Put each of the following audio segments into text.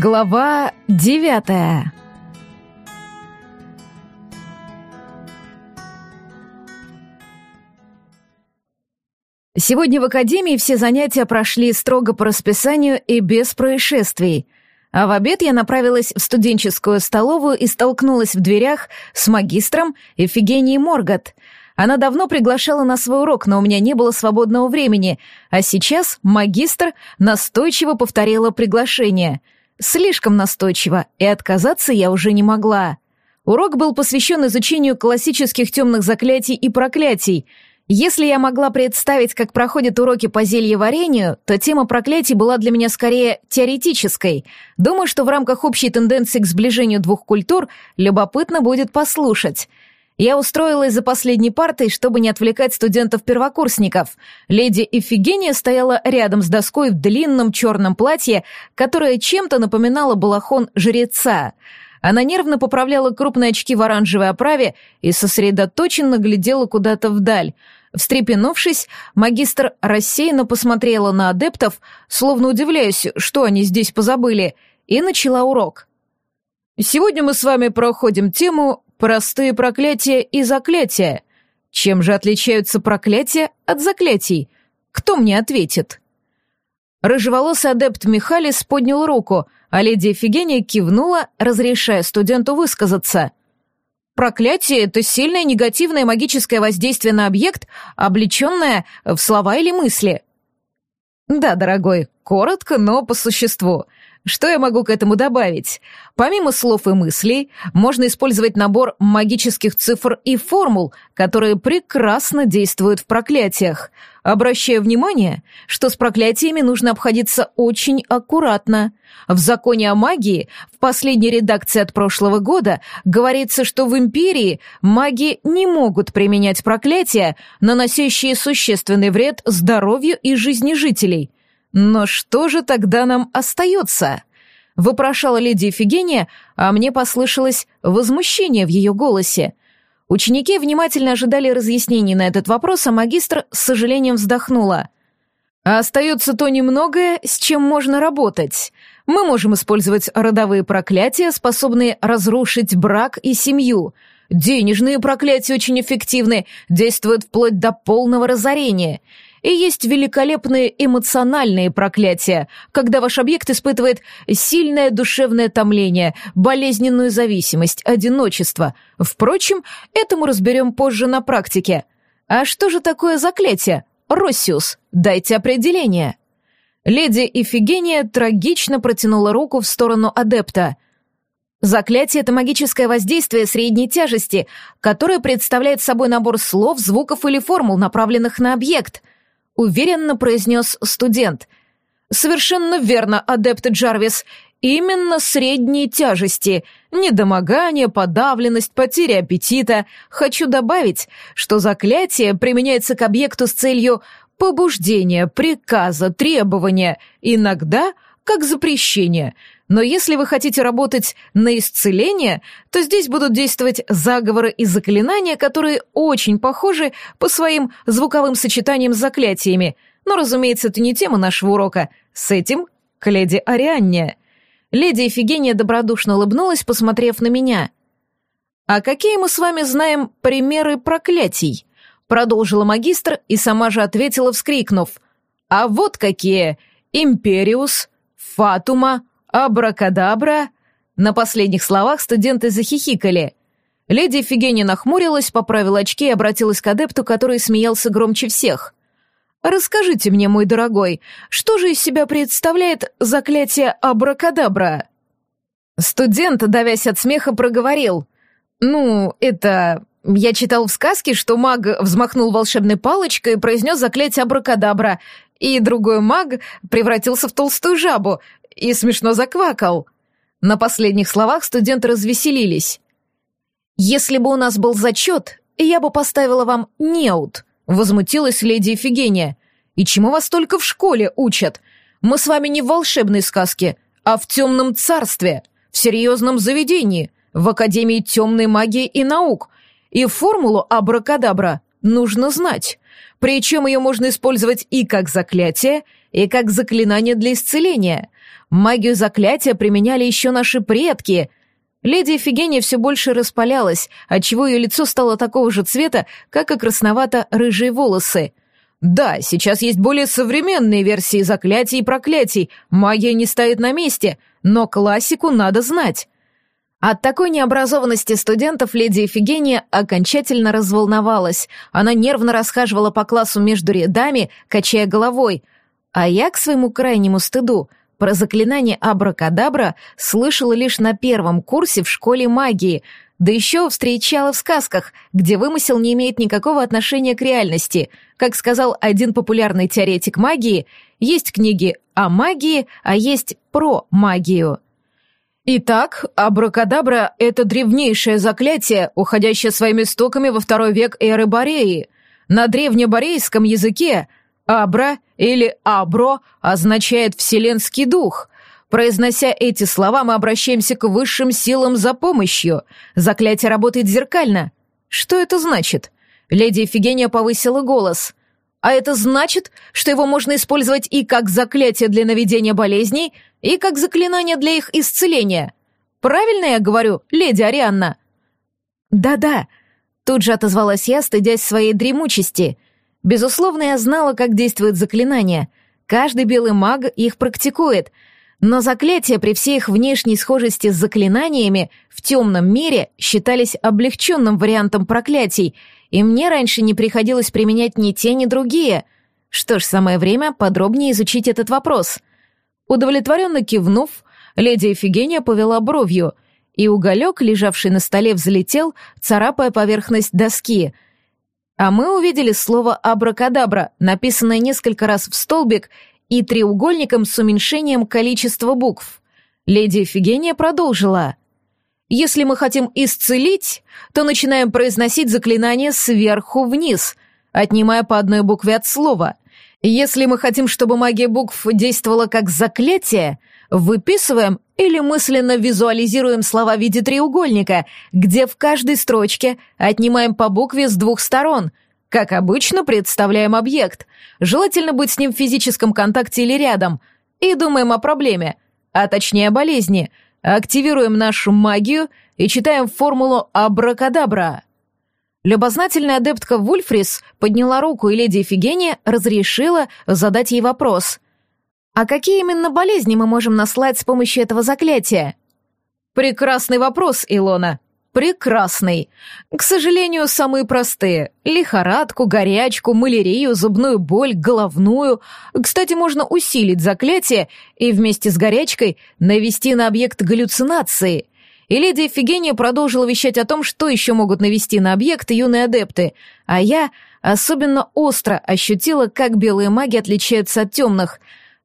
Глава девятая. Сегодня в академии все занятия прошли строго по расписанию и без происшествий, а в обед я направилась в студенческую столовую и столкнулась в дверях с магистром Эфигенией Моргот. Она давно приглашала на свой урок, но у меня не было свободного времени, а сейчас магистр настойчиво повторила приглашение — Слишком настойчиво, и отказаться я уже не могла. Урок был посвящен изучению классических темных заклятий и проклятий. Если я могла представить, как проходят уроки по зельеварению, то тема проклятий была для меня скорее теоретической. Думаю, что в рамках общей тенденции к сближению двух культур любопытно будет послушать. Я устроилась за последней партой, чтобы не отвлекать студентов-первокурсников. Леди Эфигения стояла рядом с доской в длинном черном платье, которое чем-то напоминало балахон жреца. Она нервно поправляла крупные очки в оранжевой оправе и сосредоточенно глядела куда-то вдаль. Встрепенувшись, магистр рассеянно посмотрела на адептов, словно удивляясь, что они здесь позабыли, и начала урок. «Сегодня мы с вами проходим тему Простые проклятия и заклятия. Чем же отличаются проклятия от заклятий? Кто мне ответит? Рыжеволосый адепт Михалис поднял руку, а леди Эфигения кивнула, разрешая студенту высказаться. Проклятие — это сильное негативное магическое воздействие на объект, облеченное в слова или мысли. Да, дорогой, коротко, но по существу — что я могу к этому добавить? Помимо слов и мыслей, можно использовать набор магических цифр и формул, которые прекрасно действуют в проклятиях. Обращаю внимание, что с проклятиями нужно обходиться очень аккуратно. В законе о магии, в последней редакции от прошлого года, говорится, что в империи маги не могут применять проклятия, наносящие существенный вред здоровью и жизни жителей – «Но что же тогда нам остается?» — вопрошала леди Эфигения, а мне послышалось возмущение в ее голосе. Ученики внимательно ожидали разъяснений на этот вопрос, а магистр с сожалением вздохнула. «А остается то немногое, с чем можно работать. Мы можем использовать родовые проклятия, способные разрушить брак и семью. Денежные проклятия очень эффективны, действуют вплоть до полного разорения». И есть великолепные эмоциональные проклятия, когда ваш объект испытывает сильное душевное томление, болезненную зависимость, одиночество. Впрочем, этому разберем позже на практике. А что же такое заклятие? Россиус, дайте определение. Леди Ифигения трагично протянула руку в сторону адепта. Заклятие — это магическое воздействие средней тяжести, которое представляет собой набор слов, звуков или формул, направленных на объект — уверенно произнес студент. «Совершенно верно, адепт Джарвис. Именно средней тяжести. Недомогание, подавленность, потеря аппетита. Хочу добавить, что заклятие применяется к объекту с целью побуждения, приказа, требования, иногда как запрещение — но если вы хотите работать на исцеление, то здесь будут действовать заговоры и заклинания, которые очень похожи по своим звуковым сочетаниям с заклятиями. Но, разумеется, это не тема нашего урока. С этим к леди Арианне. Леди Эфигения добродушно улыбнулась, посмотрев на меня. «А какие мы с вами знаем примеры проклятий?» Продолжила магистр и сама же ответила, вскрикнув. «А вот какие! Империус, Фатума, «Абракадабра!» На последних словах студенты захихикали. Леди Фигени нахмурилась, поправила очки и обратилась к адепту, который смеялся громче всех. «Расскажите мне, мой дорогой, что же из себя представляет заклятие Абракадабра?» Студент, давясь от смеха, проговорил. «Ну, это... Я читал в сказке, что маг взмахнул волшебной палочкой и произнес заклятие Абракадабра, и другой маг превратился в толстую жабу, и смешно заквакал. На последних словах студенты развеселились. «Если бы у нас был зачет, я бы поставила вам неуд», — возмутилась леди Эфигения. «И чему вас только в школе учат? Мы с вами не в волшебной сказке, а в темном царстве, в серьезном заведении, в Академии темной магии и наук. И формулу абракадабра нужно знать. Причем ее можно использовать и как заклятие, и как заклинание для исцеления — Магию заклятия применяли еще наши предки. Леди Эфигения все больше распалялась, отчего ее лицо стало такого же цвета, как и красновато-рыжие волосы. Да, сейчас есть более современные версии заклятий и проклятий, магия не стоит на месте, но классику надо знать. От такой необразованности студентов леди Эфигения окончательно разволновалась. Она нервно расхаживала по классу между рядами, качая головой. А я, к своему крайнему стыду, про заклинание абракадабра слышала лишь на первом курсе в школе магии, да еще встречала в сказках, где вымысел не имеет никакого отношения к реальности. Как сказал один популярный теоретик магии, есть книги о магии, а есть про магию. Итак, абракадабра — это древнейшее заклятие, уходящее своими истоками во второй век эры Бореи. На древнеборейском языке «абра» или «абро» означает «вселенский дух». Произнося эти слова, мы обращаемся к высшим силам за помощью. Заклятие работает зеркально. Что это значит? Леди Эфигения повысила голос. А это значит, что его можно использовать и как заклятие для наведения болезней, и как заклинание для их исцеления. Правильно я говорю, леди Арианна?» «Да-да», — тут же отозвалась я, стыдясь своей дремучести. «Безусловно, я знала, как действует заклинание. Каждый белый маг их практикует, но заклятия при всей их внешней схожести с заклинаниями в темном мире считались облегченным вариантом проклятий, и мне раньше не приходилось применять ни те, ни другие. Что ж, самое время подробнее изучить этот вопрос. Удовлетворенно кивнув, леди Эфигения повела бровью, и уголек, лежавший на столе, взлетел, царапая поверхность доски. А мы увидели слово «абракадабра», написанное несколько раз в столбик и треугольником с уменьшением количества букв. Леди Эфигения продолжила. «Если мы хотим исцелить, то начинаем произносить заклинание сверху вниз, отнимая по одной букве от слова. Если мы хотим, чтобы магия букв действовала как заклятие, выписываем или мысленно визуализируем слова в виде треугольника, где в каждой строчке отнимаем по букве с двух сторон — как обычно, представляем объект. Желательно быть с ним в физическом контакте или рядом. И думаем о проблеме, а точнее о болезни. Активируем нашу магию и читаем формулу абракадабра. Любознательная адептка Вульфрис подняла руку, и леди Эфигения разрешила задать ей вопрос. «А какие именно болезни мы можем наслать с помощью этого заклятия?» «Прекрасный вопрос, Илона», прекрасный. К сожалению, самые простые. Лихорадку, горячку, малярию, зубную боль, головную. Кстати, можно усилить заклятие и вместе с горячкой навести на объект галлюцинации. И леди Эфигения продолжила вещать о том, что еще могут навести на объект юные адепты. А я особенно остро ощутила, как белые маги отличаются от темных.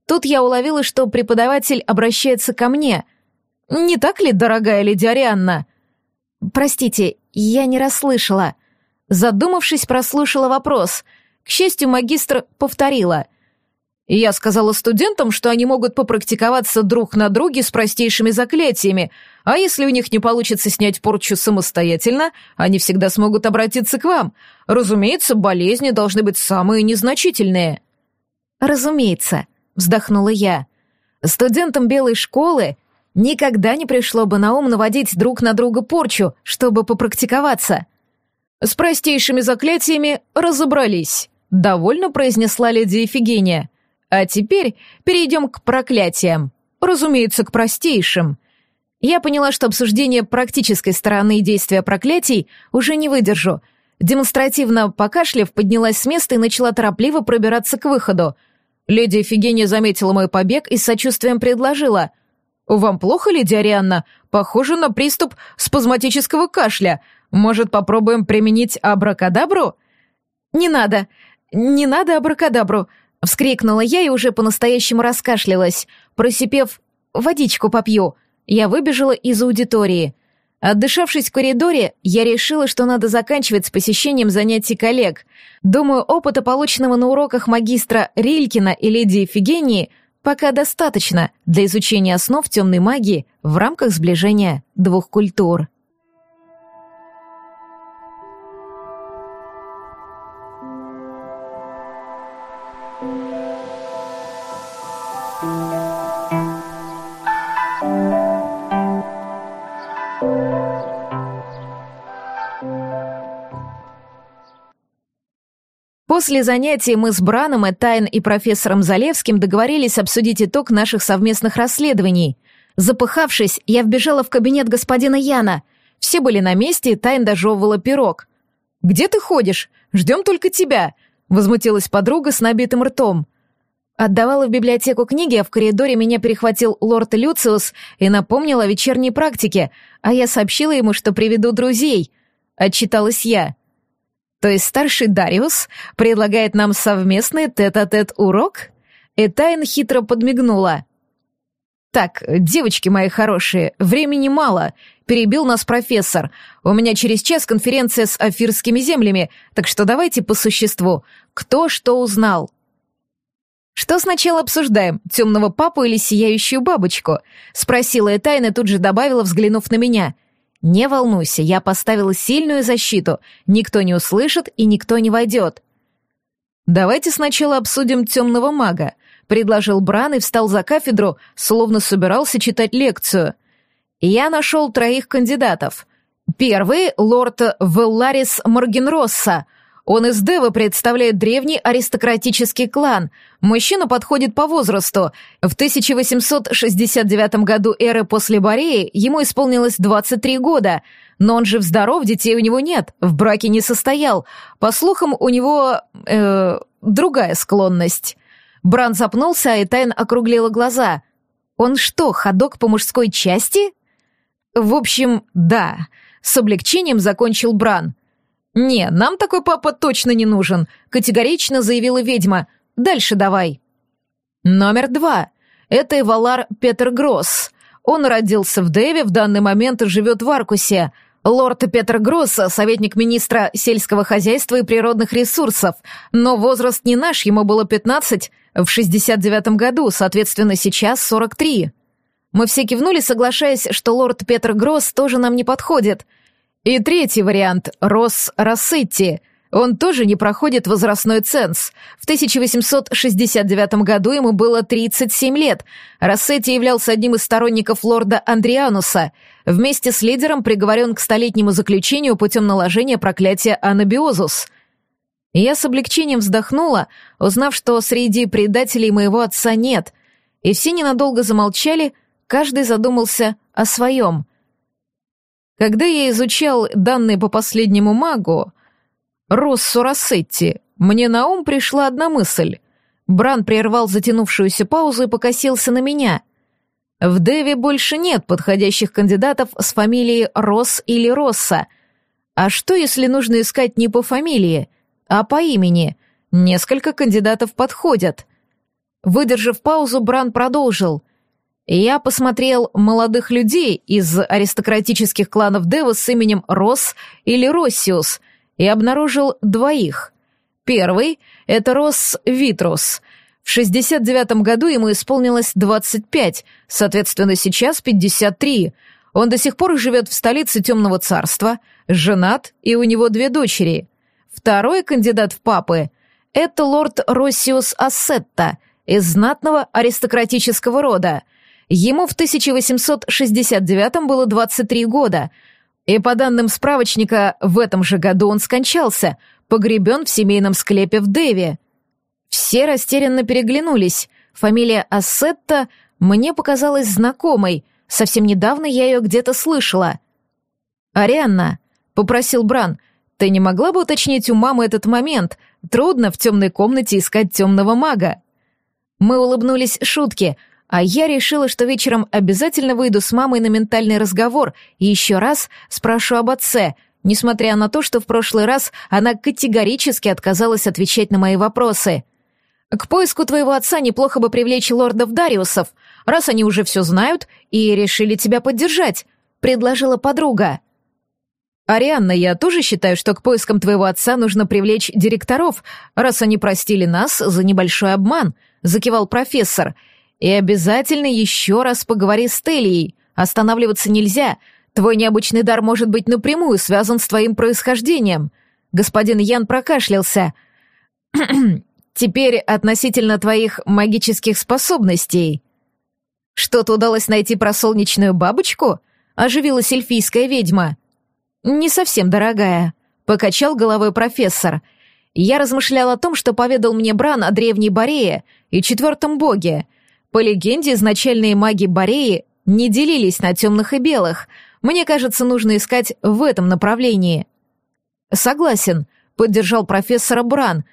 Тут я уловила, что преподаватель обращается ко мне. «Не так ли, дорогая леди Арианна?» «Простите, я не расслышала». Задумавшись, прослушала вопрос. К счастью, магистр повторила. «Я сказала студентам, что они могут попрактиковаться друг на друге с простейшими заклятиями, а если у них не получится снять порчу самостоятельно, они всегда смогут обратиться к вам. Разумеется, болезни должны быть самые незначительные». «Разумеется», — вздохнула я. «Студентам белой школы Никогда не пришло бы на ум наводить друг на друга порчу, чтобы попрактиковаться. С простейшими заклятиями разобрались, довольно произнесла леди Эфигения. А теперь перейдем к проклятиям. Разумеется, к простейшим. Я поняла, что обсуждение практической стороны действия проклятий уже не выдержу. Демонстративно покашляв, поднялась с места и начала торопливо пробираться к выходу. Леди Эфигения заметила мой побег и с сочувствием предложила — «Вам плохо, леди Арианна? Похоже на приступ спазматического кашля. Может, попробуем применить абракадабру?» «Не надо, не надо абракадабру!» — вскрикнула я и уже по-настоящему раскашлялась. Просипев «водичку попью», я выбежала из аудитории. Отдышавшись в коридоре, я решила, что надо заканчивать с посещением занятий коллег. Думаю, опыта, полученного на уроках магистра Рилькина и леди Эфигении — пока достаточно для изучения основ темной магии в рамках сближения двух культур. После занятий мы с Браном, Этайн и профессором Залевским договорились обсудить итог наших совместных расследований. Запыхавшись, я вбежала в кабинет господина Яна. Все были на месте, и Тайн дожевывала пирог. «Где ты ходишь? Ждем только тебя!» — возмутилась подруга с набитым ртом. Отдавала в библиотеку книги, а в коридоре меня перехватил лорд Люциус и напомнил о вечерней практике, а я сообщила ему, что приведу друзей. Отчиталась я. То есть старший Дариус предлагает нам совместный тет-а-тет урок? И Тайн хитро подмигнула. «Так, девочки мои хорошие, времени мало», — перебил нас профессор. «У меня через час конференция с афирскими землями, так что давайте по существу. Кто что узнал?» «Что сначала обсуждаем, темного папу или сияющую бабочку?» — спросила Этайна и тут же добавила, взглянув на меня. «Не волнуйся, я поставила сильную защиту. Никто не услышит и никто не войдет». «Давайте сначала обсудим темного мага», — предложил Бран и встал за кафедру, словно собирался читать лекцию. «Я нашел троих кандидатов. Первый — лорд Велларис Моргенросса — он из Девы представляет древний аристократический клан. Мужчина подходит по возрасту. В 1869 году эры после Бореи ему исполнилось 23 года. Но он жив здоров, детей у него нет, в браке не состоял. По слухам, у него... Э, другая склонность. Бран запнулся, а Этайн округлила глаза. «Он что, ходок по мужской части?» «В общем, да», — с облегчением закончил Бран. «Не, нам такой папа точно не нужен», — категорично заявила ведьма. «Дальше давай». Номер два. Это Эвалар Петер Гросс. Он родился в Дэве, в данный момент живет в Аркусе. Лорд Петер Гросс — советник министра сельского хозяйства и природных ресурсов. Но возраст не наш, ему было 15 в 69 году, соответственно, сейчас 43. Мы все кивнули, соглашаясь, что лорд Петер Гросс тоже нам не подходит — и третий вариант — Росс Рассетти. Он тоже не проходит возрастной ценз. В 1869 году ему было 37 лет. Рассетти являлся одним из сторонников лорда Андриануса. Вместе с лидером приговорен к столетнему заключению путем наложения проклятия Анабиозус. Я с облегчением вздохнула, узнав, что среди предателей моего отца нет. И все ненадолго замолчали, каждый задумался о своем — когда я изучал данные по последнему магу, Россу Рассетти, мне на ум пришла одна мысль. Бран прервал затянувшуюся паузу и покосился на меня. В Деве больше нет подходящих кандидатов с фамилией Росс или Росса. А что, если нужно искать не по фамилии, а по имени? Несколько кандидатов подходят. Выдержав паузу, Бран продолжил — я посмотрел молодых людей из аристократических кланов Дева с именем Рос или Россиус и обнаружил двоих. Первый — это Рос Витрус. В 69 году ему исполнилось 25, соответственно, сейчас 53. Он до сих пор живет в столице Темного Царства, женат, и у него две дочери. Второй кандидат в папы — это лорд Россиус Ассетта из знатного аристократического рода — Ему в 1869 было 23 года, и по данным справочника, в этом же году он скончался, погребен в семейном склепе в Дэве. Все растерянно переглянулись. Фамилия Ассетта мне показалась знакомой, совсем недавно я ее где-то слышала. «Арианна», — попросил Бран, — «ты не могла бы уточнить у мамы этот момент? Трудно в темной комнате искать темного мага». Мы улыбнулись шутке — а я решила, что вечером обязательно выйду с мамой на ментальный разговор и еще раз спрошу об отце, несмотря на то, что в прошлый раз она категорически отказалась отвечать на мои вопросы. К поиску твоего отца неплохо бы привлечь лордов Дариусов, раз они уже все знают и решили тебя поддержать, предложила подруга. «Арианна, я тоже считаю, что к поискам твоего отца нужно привлечь директоров, раз они простили нас за небольшой обман», — закивал профессор — и обязательно еще раз поговори с Телией. Останавливаться нельзя. Твой необычный дар может быть напрямую связан с твоим происхождением. Господин Ян прокашлялся. Теперь относительно твоих магических способностей. Что-то удалось найти про солнечную бабочку? Оживилась эльфийская ведьма. Не совсем дорогая. Покачал головой профессор. Я размышлял о том, что поведал мне Бран о древней Борее и четвертом боге. По легенде, изначальные маги Бореи не делились на темных и белых. Мне кажется, нужно искать в этом направлении. Согласен, поддержал профессора Бран.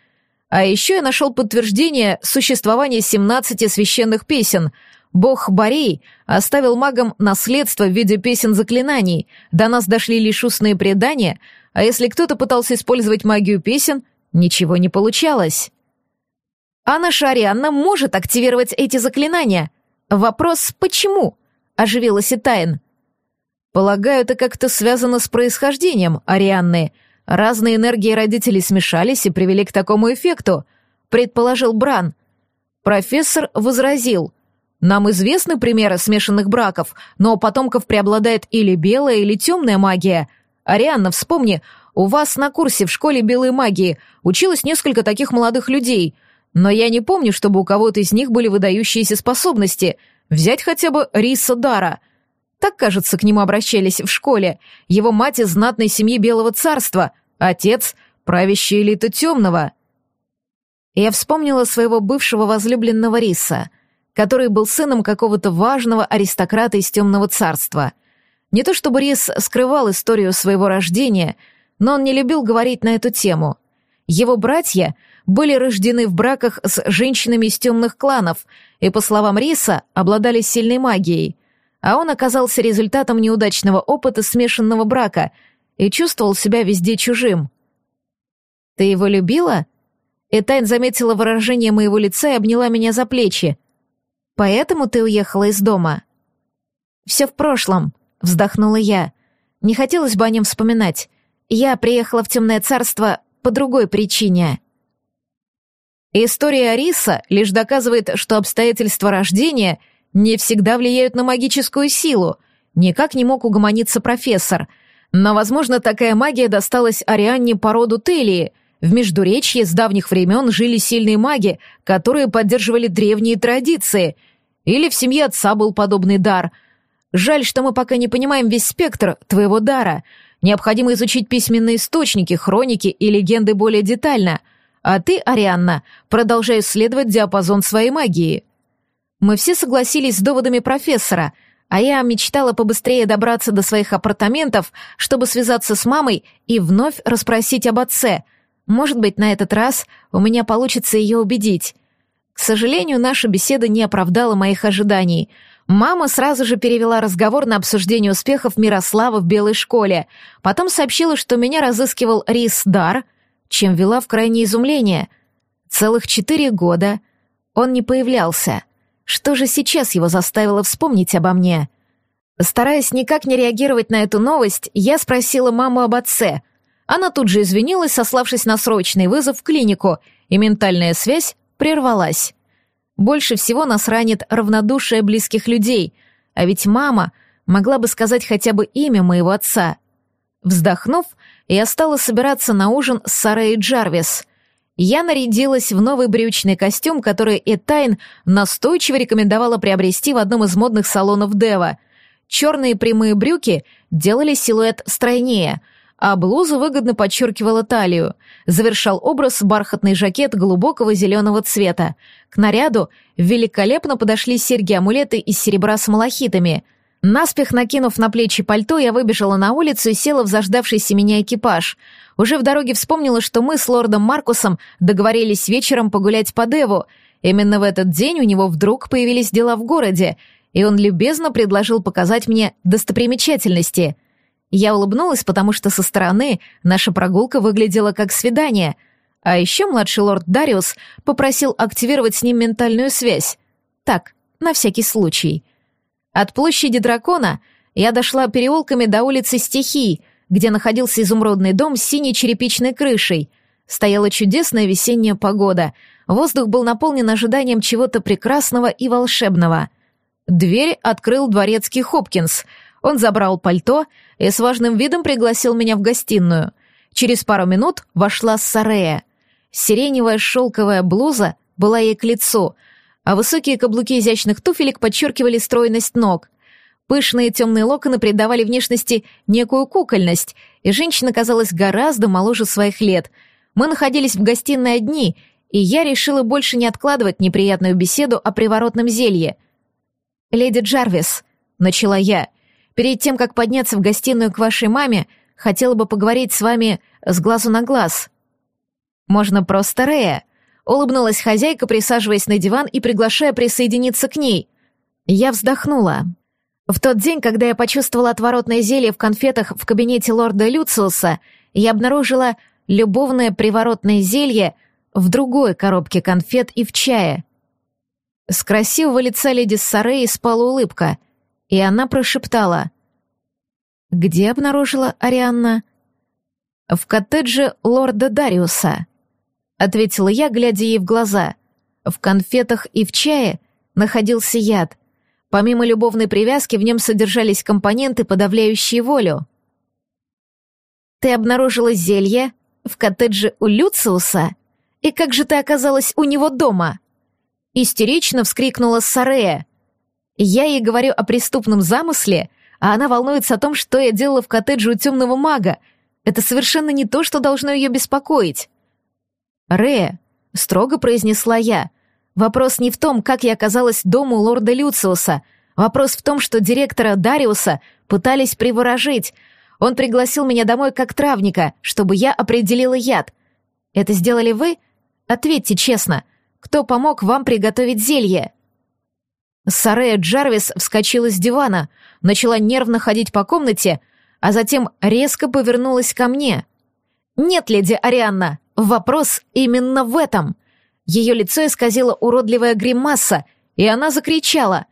А еще я нашел подтверждение существования 17 священных песен. Бог Борей оставил магам наследство в виде песен заклинаний. До нас дошли лишь устные предания, а если кто-то пытался использовать магию песен, ничего не получалось. А наша Арианна может активировать эти заклинания. Вопрос «почему?» — оживилась Итайн. «Полагаю, это как-то связано с происхождением Арианны», Разные энергии родителей смешались и привели к такому эффекту, предположил Бран. Профессор возразил. Нам известны примеры смешанных браков, но у потомков преобладает или белая, или темная магия. Арианна, вспомни, у вас на курсе в школе белой магии училось несколько таких молодых людей, но я не помню, чтобы у кого-то из них были выдающиеся способности. Взять хотя бы Риса Дара — так, кажется, к нему обращались в школе. Его мать из знатной семьи Белого царства, отец — правящая элита темного. Я вспомнила своего бывшего возлюбленного Риса, который был сыном какого-то важного аристократа из темного царства. Не то чтобы Рис скрывал историю своего рождения, но он не любил говорить на эту тему. Его братья были рождены в браках с женщинами из темных кланов и, по словам Риса, обладали сильной магией — а он оказался результатом неудачного опыта смешанного брака и чувствовал себя везде чужим. «Ты его любила?» Этайн заметила выражение моего лица и обняла меня за плечи. «Поэтому ты уехала из дома?» «Все в прошлом», — вздохнула я. «Не хотелось бы о нем вспоминать. Я приехала в Темное Царство по другой причине». История Ариса лишь доказывает, что обстоятельства рождения — не всегда влияют на магическую силу. Никак не мог угомониться профессор. Но, возможно, такая магия досталась Арианне по роду Телии. В Междуречье с давних времен жили сильные маги, которые поддерживали древние традиции. Или в семье отца был подобный дар. Жаль, что мы пока не понимаем весь спектр твоего дара. Необходимо изучить письменные источники, хроники и легенды более детально. А ты, Арианна, продолжай исследовать диапазон своей магии. Мы все согласились с доводами профессора, а я мечтала побыстрее добраться до своих апартаментов, чтобы связаться с мамой и вновь расспросить об отце. Может быть, на этот раз у меня получится ее убедить. К сожалению, наша беседа не оправдала моих ожиданий. Мама сразу же перевела разговор на обсуждение успехов Мирослава в белой школе, потом сообщила, что меня разыскивал Рис Дар, чем вела в крайнее изумление. Целых четыре года он не появлялся. Что же сейчас его заставило вспомнить обо мне? Стараясь никак не реагировать на эту новость, я спросила маму об отце. Она тут же извинилась, сославшись на срочный вызов в клинику, и ментальная связь прервалась. Больше всего нас ранит равнодушие близких людей, а ведь мама могла бы сказать хотя бы имя моего отца. Вздохнув, я стала собираться на ужин с Сарой Джарвис. Я нарядилась в новый брючный костюм, который Этайн настойчиво рекомендовала приобрести в одном из модных салонов Дева. Черные прямые брюки делали силуэт стройнее, а блуза выгодно подчеркивала талию. Завершал образ бархатный жакет глубокого зеленого цвета. К наряду великолепно подошли серьги-амулеты из серебра с малахитами — Наспех накинув на плечи пальто, я выбежала на улицу и села в заждавшийся меня экипаж. Уже в дороге вспомнила, что мы с лордом Маркусом договорились вечером погулять по Деву. Именно в этот день у него вдруг появились дела в городе, и он любезно предложил показать мне достопримечательности. Я улыбнулась, потому что со стороны наша прогулка выглядела как свидание. А еще младший лорд Дариус попросил активировать с ним ментальную связь. Так, на всякий случай. От площади дракона я дошла переулками до улицы Стихий, где находился изумрудный дом с синей черепичной крышей. Стояла чудесная весенняя погода. Воздух был наполнен ожиданием чего-то прекрасного и волшебного. Дверь открыл дворецкий Хопкинс. Он забрал пальто и с важным видом пригласил меня в гостиную. Через пару минут вошла Сарея. Сиреневая шелковая блуза была ей к лицу — а высокие каблуки изящных туфелек подчеркивали стройность ног. Пышные темные локоны придавали внешности некую кукольность, и женщина казалась гораздо моложе своих лет. Мы находились в гостиной одни, и я решила больше не откладывать неприятную беседу о приворотном зелье. «Леди Джарвис», — начала я, — «перед тем, как подняться в гостиную к вашей маме, хотела бы поговорить с вами с глазу на глаз». «Можно просто Рея», — улыбнулась хозяйка, присаживаясь на диван и приглашая присоединиться к ней. Я вздохнула. В тот день, когда я почувствовала отворотное зелье в конфетах в кабинете лорда Люциуса, я обнаружила любовное приворотное зелье в другой коробке конфет и в чае. С красивого лица леди Сареи спала улыбка, и она прошептала. «Где обнаружила Арианна?» «В коттедже лорда Дариуса», — ответила я, глядя ей в глаза. «В конфетах и в чае находился яд. Помимо любовной привязки, в нем содержались компоненты, подавляющие волю. «Ты обнаружила зелье в коттедже у Люциуса? И как же ты оказалась у него дома?» Истерично вскрикнула Сарея. Я ей говорю о преступном замысле, а она волнуется о том, что я делала в коттедже у темного мага. Это совершенно не то, что должно ее беспокоить. «Рея», — строго произнесла я, Вопрос не в том, как я оказалась дома у лорда Люциуса. Вопрос в том, что директора Дариуса пытались приворожить. Он пригласил меня домой как травника, чтобы я определила яд. Это сделали вы? Ответьте честно. Кто помог вам приготовить зелье?» Сарея Джарвис вскочила с дивана, начала нервно ходить по комнате, а затем резко повернулась ко мне. «Нет, леди Арианна, вопрос именно в этом. Ее лицо исказило уродливая гримаса, и она закричала.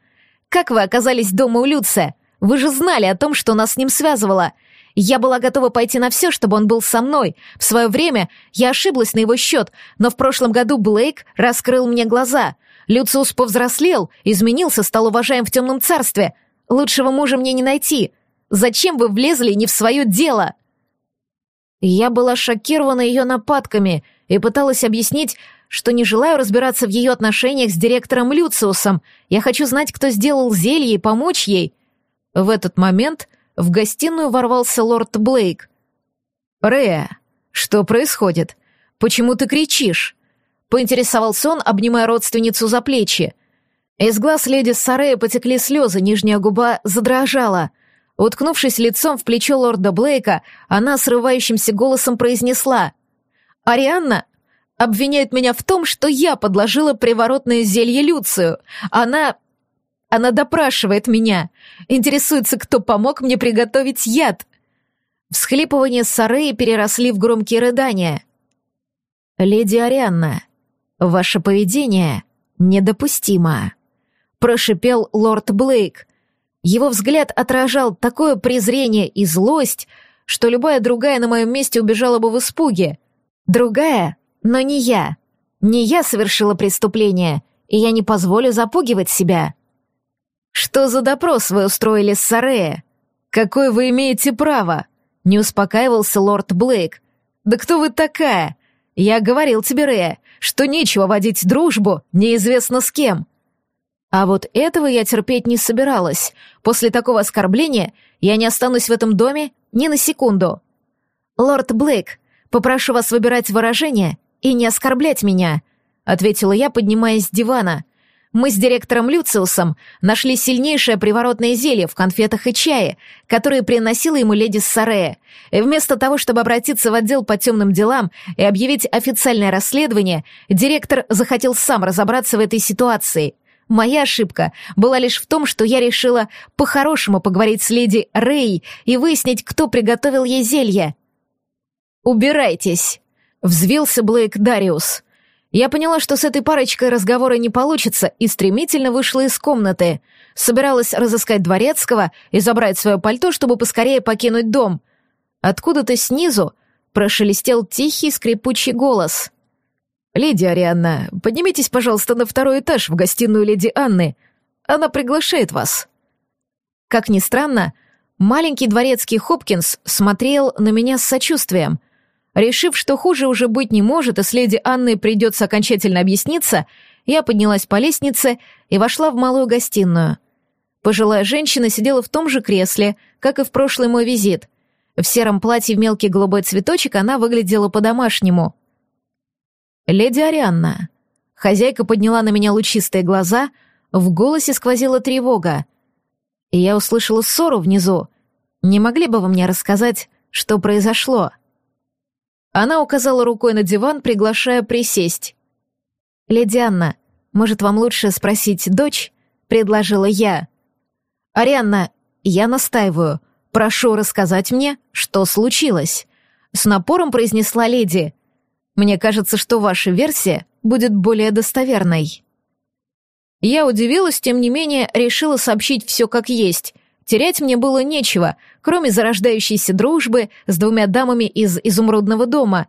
«Как вы оказались дома у Люция? Вы же знали о том, что нас с ним связывало. Я была готова пойти на все, чтобы он был со мной. В свое время я ошиблась на его счет, но в прошлом году Блейк раскрыл мне глаза. Люциус повзрослел, изменился, стал уважаем в темном царстве. Лучшего мужа мне не найти. Зачем вы влезли не в свое дело?» Я была шокирована ее нападками и пыталась объяснить, что не желаю разбираться в ее отношениях с директором Люциусом. Я хочу знать, кто сделал зелье и помочь ей. В этот момент в гостиную ворвался лорд Блейк. «Рея, что происходит? Почему ты кричишь?» Поинтересовался он, обнимая родственницу за плечи. Из глаз леди Сарея потекли слезы, нижняя губа задрожала. Уткнувшись лицом в плечо лорда Блейка, она срывающимся голосом произнесла. «Арианна, обвиняет меня в том, что я подложила приворотное зелье Люцию. Она... Она допрашивает меня. Интересуется, кто помог мне приготовить яд. Всхлипывания Сареи переросли в громкие рыдания. «Леди Арианна, ваше поведение недопустимо», — прошипел лорд Блейк. Его взгляд отражал такое презрение и злость, что любая другая на моем месте убежала бы в испуге. Другая но не я. Не я совершила преступление, и я не позволю запугивать себя. Что за допрос вы устроили с Сарея? Какое вы имеете право? Не успокаивался лорд Блейк. Да кто вы такая? Я говорил тебе, Рея, что нечего водить дружбу неизвестно с кем. А вот этого я терпеть не собиралась. После такого оскорбления я не останусь в этом доме ни на секунду. Лорд Блейк, попрошу вас выбирать выражение и не оскорблять меня», — ответила я, поднимаясь с дивана. «Мы с директором Люциусом нашли сильнейшее приворотное зелье в конфетах и чае, которое приносила ему леди Сарея. И вместо того, чтобы обратиться в отдел по темным делам и объявить официальное расследование, директор захотел сам разобраться в этой ситуации». Моя ошибка была лишь в том, что я решила по-хорошему поговорить с леди Рэй и выяснить, кто приготовил ей зелье. «Убирайтесь!» Взвился Блейк Дариус. Я поняла, что с этой парочкой разговора не получится, и стремительно вышла из комнаты. Собиралась разыскать дворецкого и забрать свое пальто, чтобы поскорее покинуть дом. Откуда-то снизу прошелестел тихий скрипучий голос. «Леди Арианна, поднимитесь, пожалуйста, на второй этаж в гостиную леди Анны. Она приглашает вас». Как ни странно, маленький дворецкий Хопкинс смотрел на меня с сочувствием — Решив, что хуже уже быть не может, и с леди Анной придется окончательно объясниться, я поднялась по лестнице и вошла в малую гостиную. Пожилая женщина сидела в том же кресле, как и в прошлый мой визит. В сером платье в мелкий голубой цветочек она выглядела по-домашнему. «Леди Арианна». Хозяйка подняла на меня лучистые глаза, в голосе сквозила тревога. И я услышала ссору внизу. Не могли бы вы мне рассказать, что произошло?» Она указала рукой на диван, приглашая присесть. «Леди Анна, может, вам лучше спросить дочь?» — предложила я. «Арианна, я настаиваю. Прошу рассказать мне, что случилось». С напором произнесла леди. «Мне кажется, что ваша версия будет более достоверной». Я удивилась, тем не менее, решила сообщить все как есть. Терять мне было нечего, кроме зарождающейся дружбы с двумя дамами из изумрудного дома.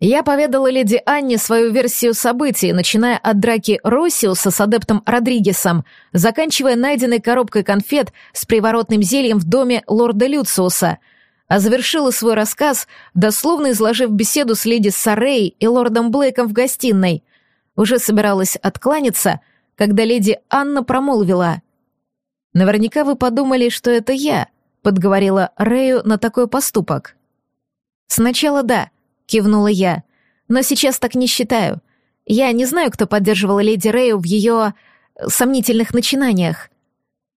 Я поведала леди Анне свою версию событий, начиная от драки Росиуса с адептом Родригесом, заканчивая найденной коробкой конфет с приворотным зельем в доме лорда Люциуса — а завершила свой рассказ, дословно изложив беседу с леди Сарей и лордом Блейком в гостиной. Уже собиралась откланяться, когда леди Анна промолвила. «Наверняка вы подумали, что это я», — подговорила Рэю на такой поступок. «Сначала да», — кивнула я, — «но сейчас так не считаю. Я не знаю, кто поддерживал леди Рэю в ее сомнительных начинаниях.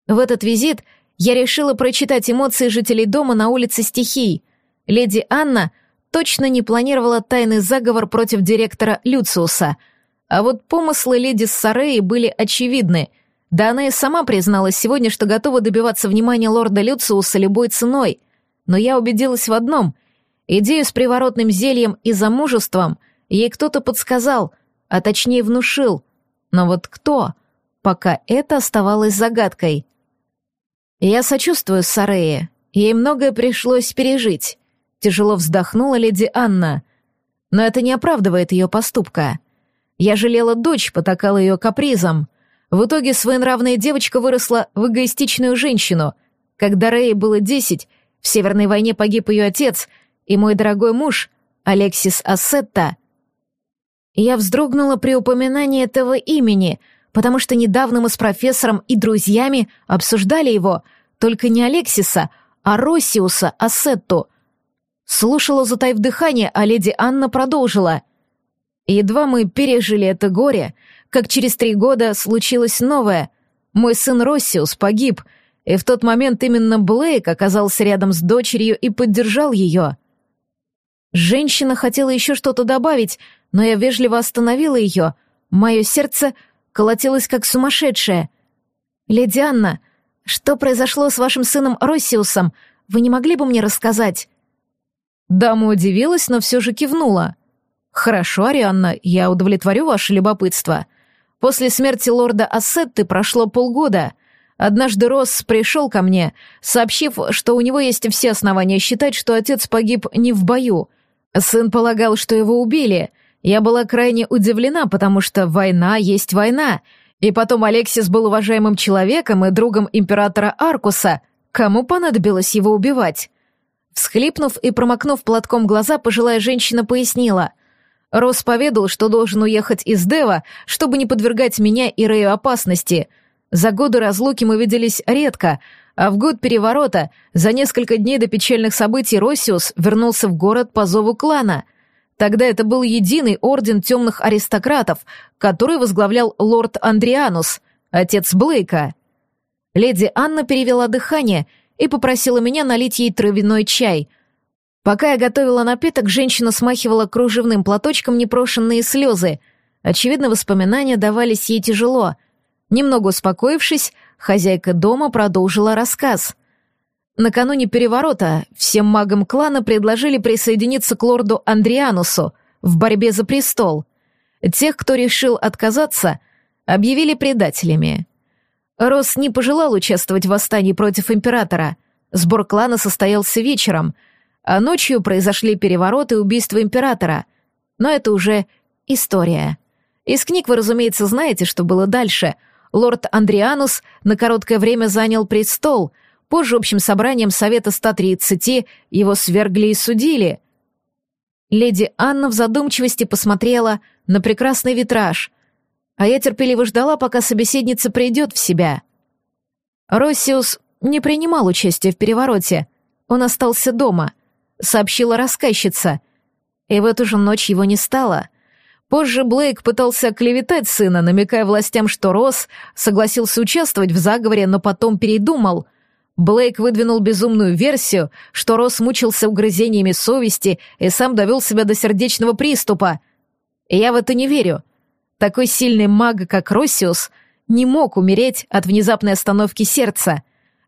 В этот визит — я решила прочитать эмоции жителей дома на улице стихий. Леди Анна точно не планировала тайный заговор против директора Люциуса. А вот помыслы леди Сареи были очевидны. Да она и сама призналась сегодня, что готова добиваться внимания лорда Люциуса любой ценой. Но я убедилась в одном. Идею с приворотным зельем и замужеством ей кто-то подсказал, а точнее внушил. Но вот кто? Пока это оставалось загадкой. «Я сочувствую Сарее. Ей многое пришлось пережить», — тяжело вздохнула леди Анна. «Но это не оправдывает ее поступка. Я жалела дочь, потакала ее капризом. В итоге своенравная девочка выросла в эгоистичную женщину. Когда Рее было десять, в Северной войне погиб ее отец и мой дорогой муж, Алексис Ассетта. Я вздрогнула при упоминании этого имени — потому что недавно мы с профессором и друзьями обсуждали его, только не Алексиса, а Росиуса Ассетту. Слушала, затаив дыхание, а леди Анна продолжила. Едва мы пережили это горе, как через три года случилось новое. Мой сын Россиус погиб, и в тот момент именно Блейк оказался рядом с дочерью и поддержал ее. Женщина хотела еще что-то добавить, но я вежливо остановила ее. Мое сердце колотилась как сумасшедшая. «Леди Анна, что произошло с вашим сыном Россиусом? Вы не могли бы мне рассказать?» Дама удивилась, но все же кивнула. «Хорошо, Арианна, я удовлетворю ваше любопытство. После смерти лорда Ассетты прошло полгода. Однажды Росс пришел ко мне, сообщив, что у него есть все основания считать, что отец погиб не в бою. Сын полагал, что его убили — я была крайне удивлена, потому что война есть война. И потом Алексис был уважаемым человеком и другом императора Аркуса. Кому понадобилось его убивать? Всхлипнув и промокнув платком глаза, пожилая женщина пояснила. Рос поведал, что должен уехать из Дева, чтобы не подвергать меня и Рэю опасности. За годы разлуки мы виделись редко, а в год переворота, за несколько дней до печальных событий, Росиус вернулся в город по зову клана — Тогда это был единый орден темных аристократов, который возглавлял лорд Андрианус, отец Блейка. Леди Анна перевела дыхание и попросила меня налить ей травяной чай. Пока я готовила напиток, женщина смахивала кружевным платочком непрошенные слезы. Очевидно, воспоминания давались ей тяжело. Немного успокоившись, хозяйка дома продолжила рассказ — Накануне переворота всем магам клана предложили присоединиться к лорду Андрианусу в борьбе за престол. Тех, кто решил отказаться, объявили предателями. Рос не пожелал участвовать в восстании против императора. Сбор клана состоялся вечером, а ночью произошли переворот и убийство императора. Но это уже история. Из книг вы, разумеется, знаете, что было дальше. Лорд Андрианус на короткое время занял престол — Позже общим собранием Совета 130 его свергли и судили. Леди Анна в задумчивости посмотрела на прекрасный витраж, а я терпеливо ждала, пока собеседница придет в себя. Россиус не принимал участия в перевороте, он остался дома, сообщила рассказчица, и в эту же ночь его не стало. Позже Блейк пытался клеветать сына, намекая властям, что Росс согласился участвовать в заговоре, но потом передумал. Блейк выдвинул безумную версию, что Росс мучился угрызениями совести и сам довел себя до сердечного приступа. И я в это не верю. Такой сильный маг, как Россиус, не мог умереть от внезапной остановки сердца.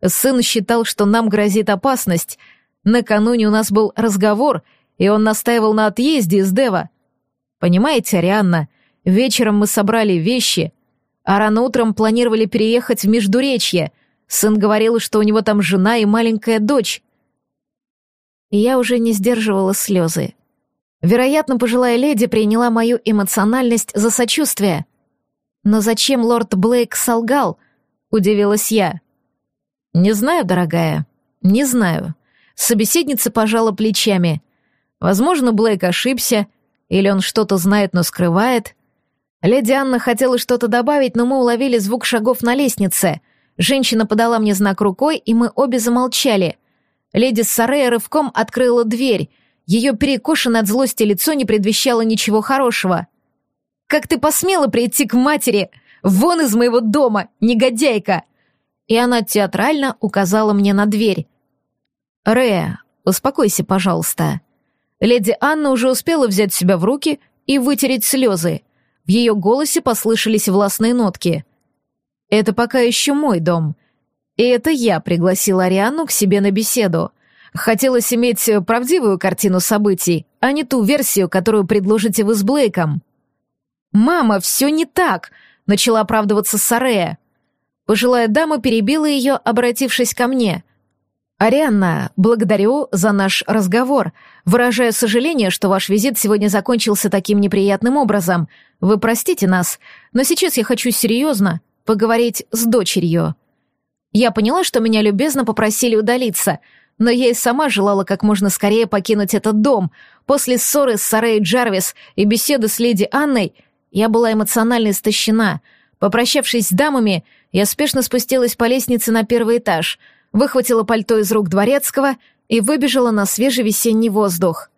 Сын считал, что нам грозит опасность. Накануне у нас был разговор, и он настаивал на отъезде из Дева — Понимаете, Арианна, вечером мы собрали вещи, а рано утром планировали переехать в Междуречье. Сын говорил, что у него там жена и маленькая дочь. Я уже не сдерживала слезы. Вероятно, пожилая леди приняла мою эмоциональность за сочувствие. Но зачем лорд Блейк солгал? Удивилась я. Не знаю, дорогая, не знаю. Собеседница пожала плечами. Возможно, Блейк ошибся, или он что-то знает, но скрывает? Леди Анна хотела что-то добавить, но мы уловили звук шагов на лестнице. Женщина подала мне знак рукой, и мы обе замолчали. Леди Сарея рывком открыла дверь. Ее перекошенное от злости лицо не предвещало ничего хорошего. «Как ты посмела прийти к матери? Вон из моего дома, негодяйка!» И она театрально указала мне на дверь. «Рея, успокойся, пожалуйста». Леди Анна уже успела взять себя в руки и вытереть слезы. В ее голосе послышались властные нотки. «Это пока еще мой дом. И это я пригласила Арианну к себе на беседу. Хотелось иметь правдивую картину событий, а не ту версию, которую предложите вы с Блейком». «Мама, все не так!» — начала оправдываться Сарея. Пожилая дама перебила ее, обратившись ко мне. «Арианна, благодарю за наш разговор. Выражаю сожаление, что ваш визит сегодня закончился таким неприятным образом. Вы простите нас, но сейчас я хочу серьезно поговорить с дочерью». Я поняла, что меня любезно попросили удалиться, но я и сама желала как можно скорее покинуть этот дом. После ссоры с Сарой Джарвис и беседы с леди Анной я была эмоционально истощена. Попрощавшись с дамами, я спешно спустилась по лестнице на первый этаж — выхватила пальто из рук дворецкого и выбежала на свежий весенний воздух.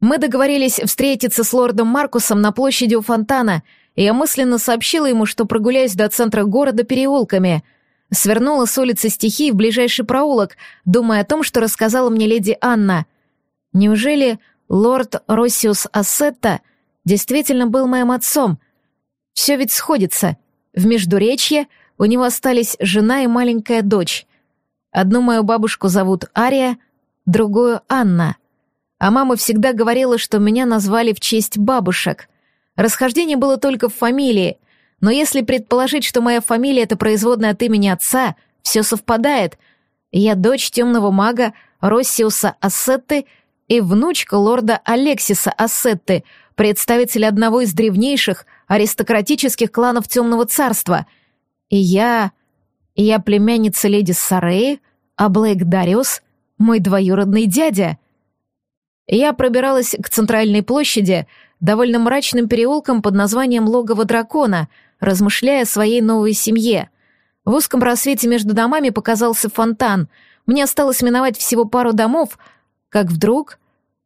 Мы договорились встретиться с лордом Маркусом на площади у фонтана, я мысленно сообщила ему, что прогуляюсь до центра города переулками. Свернула с улицы стихии в ближайший проулок, думая о том, что рассказала мне леди Анна. Неужели лорд Россиус Ассетта действительно был моим отцом? Все ведь сходится. В Междуречье у него остались жена и маленькая дочь. Одну мою бабушку зовут Ария, другую — Анна. А мама всегда говорила, что меня назвали в честь бабушек. Расхождение было только в фамилии, но если предположить, что моя фамилия — это производная от имени отца, все совпадает. Я дочь темного мага Россиуса Ассетты и внучка лорда Алексиса Ассетты, представителя одного из древнейших аристократических кланов Темного Царства — и я... Я племянница леди Сареи, а Блейк Дариус — мой двоюродный дядя. Я пробиралась к центральной площади, довольно мрачным переулком под названием «Логово дракона», размышляя о своей новой семье. В узком просвете между домами показался фонтан. Мне осталось миновать всего пару домов, как вдруг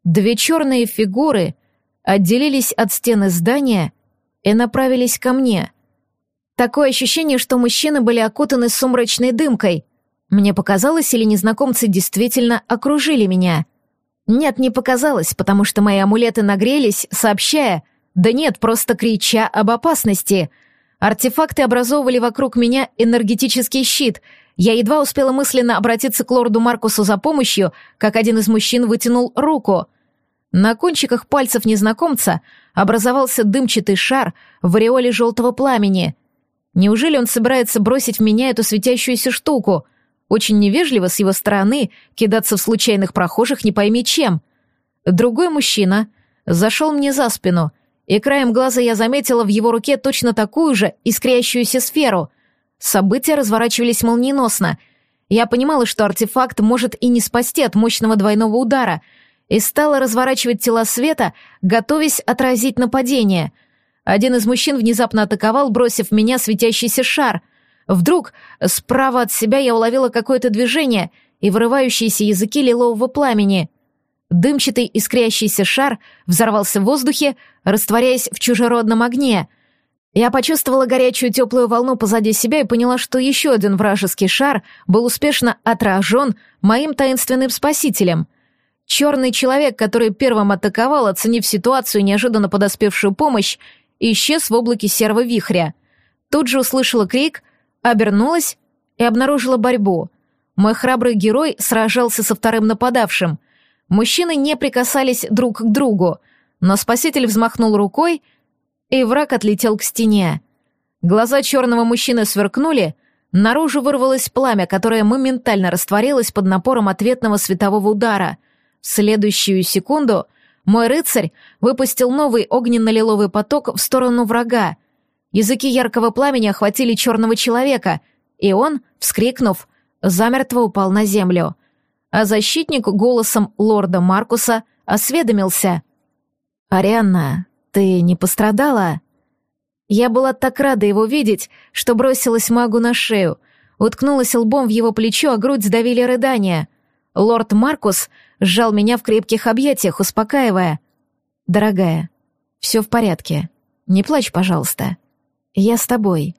две черные фигуры отделились от стены здания и направились ко мне — Такое ощущение, что мужчины были окутаны сумрачной дымкой. Мне показалось, или незнакомцы действительно окружили меня? Нет, не показалось, потому что мои амулеты нагрелись, сообщая, да нет, просто крича об опасности. Артефакты образовывали вокруг меня энергетический щит. Я едва успела мысленно обратиться к лорду Маркусу за помощью, как один из мужчин вытянул руку. На кончиках пальцев незнакомца образовался дымчатый шар в ореоле желтого пламени — Неужели он собирается бросить в меня эту светящуюся штуку? Очень невежливо с его стороны кидаться в случайных прохожих не пойми чем. Другой мужчина зашел мне за спину, и краем глаза я заметила в его руке точно такую же искрящуюся сферу. События разворачивались молниеносно. Я понимала, что артефакт может и не спасти от мощного двойного удара, и стала разворачивать тела света, готовясь отразить нападение — один из мужчин внезапно атаковал, бросив меня светящийся шар. Вдруг справа от себя я уловила какое-то движение и вырывающиеся языки лилового пламени. Дымчатый искрящийся шар взорвался в воздухе, растворяясь в чужеродном огне. Я почувствовала горячую теплую волну позади себя и поняла, что еще один вражеский шар был успешно отражен моим таинственным спасителем. Черный человек, который первым атаковал, оценив ситуацию неожиданно подоспевшую помощь, исчез в облаке серого вихря. Тут же услышала крик, обернулась и обнаружила борьбу. Мой храбрый герой сражался со вторым нападавшим. Мужчины не прикасались друг к другу, но спаситель взмахнул рукой, и враг отлетел к стене. Глаза черного мужчины сверкнули, наружу вырвалось пламя, которое моментально растворилось под напором ответного светового удара. В следующую секунду мой рыцарь выпустил новый огненно-лиловый поток в сторону врага. Языки яркого пламени охватили черного человека, и он, вскрикнув, замертво упал на землю. А защитник голосом лорда Маркуса осведомился. «Арианна, ты не пострадала?» Я была так рада его видеть, что бросилась магу на шею, уткнулась лбом в его плечо, а грудь сдавили рыдания. Лорд Маркус сжал меня в крепких объятиях, успокаивая. «Дорогая, все в порядке. Не плачь, пожалуйста. Я с тобой».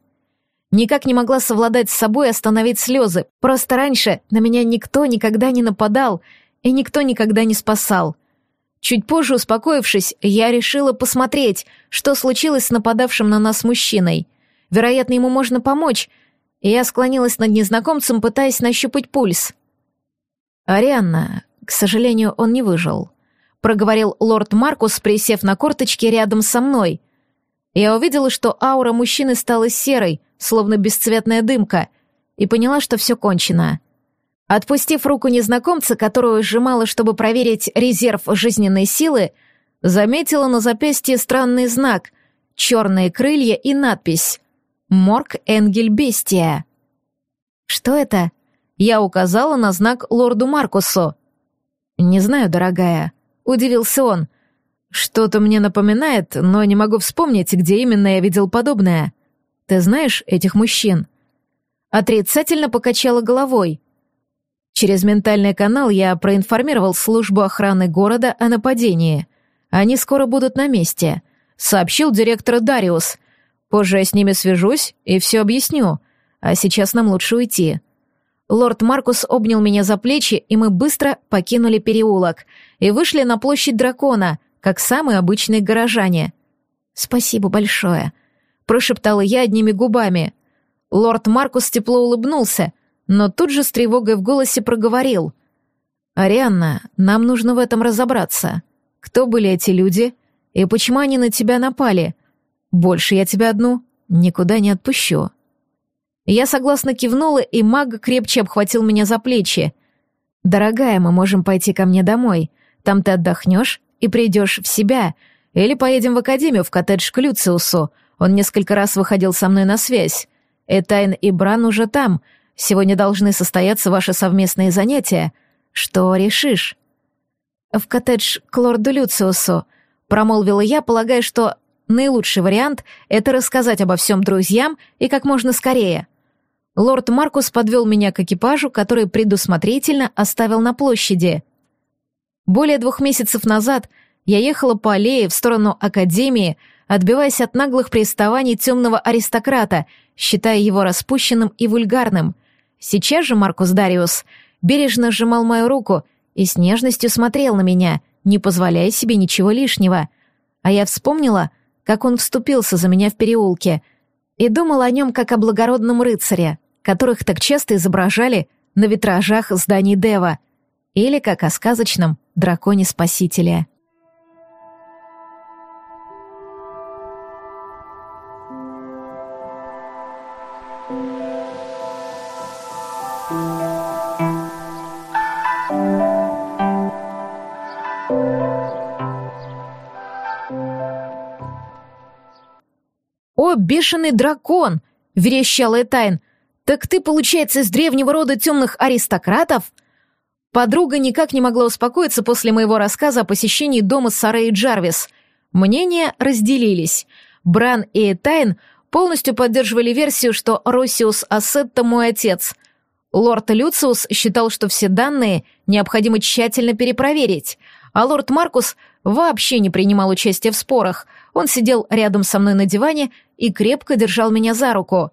Никак не могла совладать с собой и остановить слезы. Просто раньше на меня никто никогда не нападал, и никто никогда не спасал. Чуть позже, успокоившись, я решила посмотреть, что случилось с нападавшим на нас мужчиной. Вероятно, ему можно помочь, и я склонилась над незнакомцем, пытаясь нащупать пульс. «Арианна, к сожалению, он не выжил», — проговорил лорд Маркус, присев на корточки рядом со мной. Я увидела, что аура мужчины стала серой, словно бесцветная дымка, и поняла, что все кончено. Отпустив руку незнакомца, которую сжимала, чтобы проверить резерв жизненной силы, заметила на запястье странный знак — черные крылья и надпись «Морг Энгель Бестия». «Что это?» Я указала на знак лорду Маркусу. «Не знаю, дорогая», — удивился он. «Что-то мне напоминает, но не могу вспомнить, где именно я видел подобное. Ты знаешь этих мужчин?» Отрицательно покачала головой. Через ментальный канал я проинформировал службу охраны города о нападении. Они скоро будут на месте, сообщил директор Дариус. Позже я с ними свяжусь и все объясню, а сейчас нам лучше уйти. Лорд Маркус обнял меня за плечи, и мы быстро покинули переулок и вышли на площадь дракона, как самые обычные горожане. «Спасибо большое», — прошептала я одними губами. Лорд Маркус тепло улыбнулся, но тут же с тревогой в голосе проговорил. «Арианна, нам нужно в этом разобраться. Кто были эти люди и почему они на тебя напали? Больше я тебя одну никуда не отпущу». Я согласно кивнула, и маг крепче обхватил меня за плечи. «Дорогая, мы можем пойти ко мне домой. Там ты отдохнешь и придешь в себя. Или поедем в академию, в коттедж к Люциусу. Он несколько раз выходил со мной на связь. Этайн и Бран уже там. Сегодня должны состояться ваши совместные занятия. Что решишь?» «В коттедж к лорду Люциусу», — промолвила я, полагая, что наилучший вариант — это рассказать обо всем друзьям и как можно скорее — Лорд Маркус подвел меня к экипажу, который предусмотрительно оставил на площади. Более двух месяцев назад я ехала по аллее в сторону Академии, отбиваясь от наглых приставаний темного аристократа, считая его распущенным и вульгарным. Сейчас же Маркус Дариус бережно сжимал мою руку и с нежностью смотрел на меня, не позволяя себе ничего лишнего. А я вспомнила, как он вступился за меня в переулке, и думала о нем как о благородном рыцаре которых так часто изображали на витражах зданий Дева, или как о сказочном драконе-спасителе. «О, бешеный дракон!» — верещала Этайн. «Так ты, получается, из древнего рода темных аристократов?» Подруга никак не могла успокоиться после моего рассказа о посещении дома Сары и Джарвис. Мнения разделились. Бран и Этайн полностью поддерживали версию, что Росиус Ассетта мой отец. Лорд Люциус считал, что все данные необходимо тщательно перепроверить, а лорд Маркус вообще не принимал участия в спорах. Он сидел рядом со мной на диване и крепко держал меня за руку.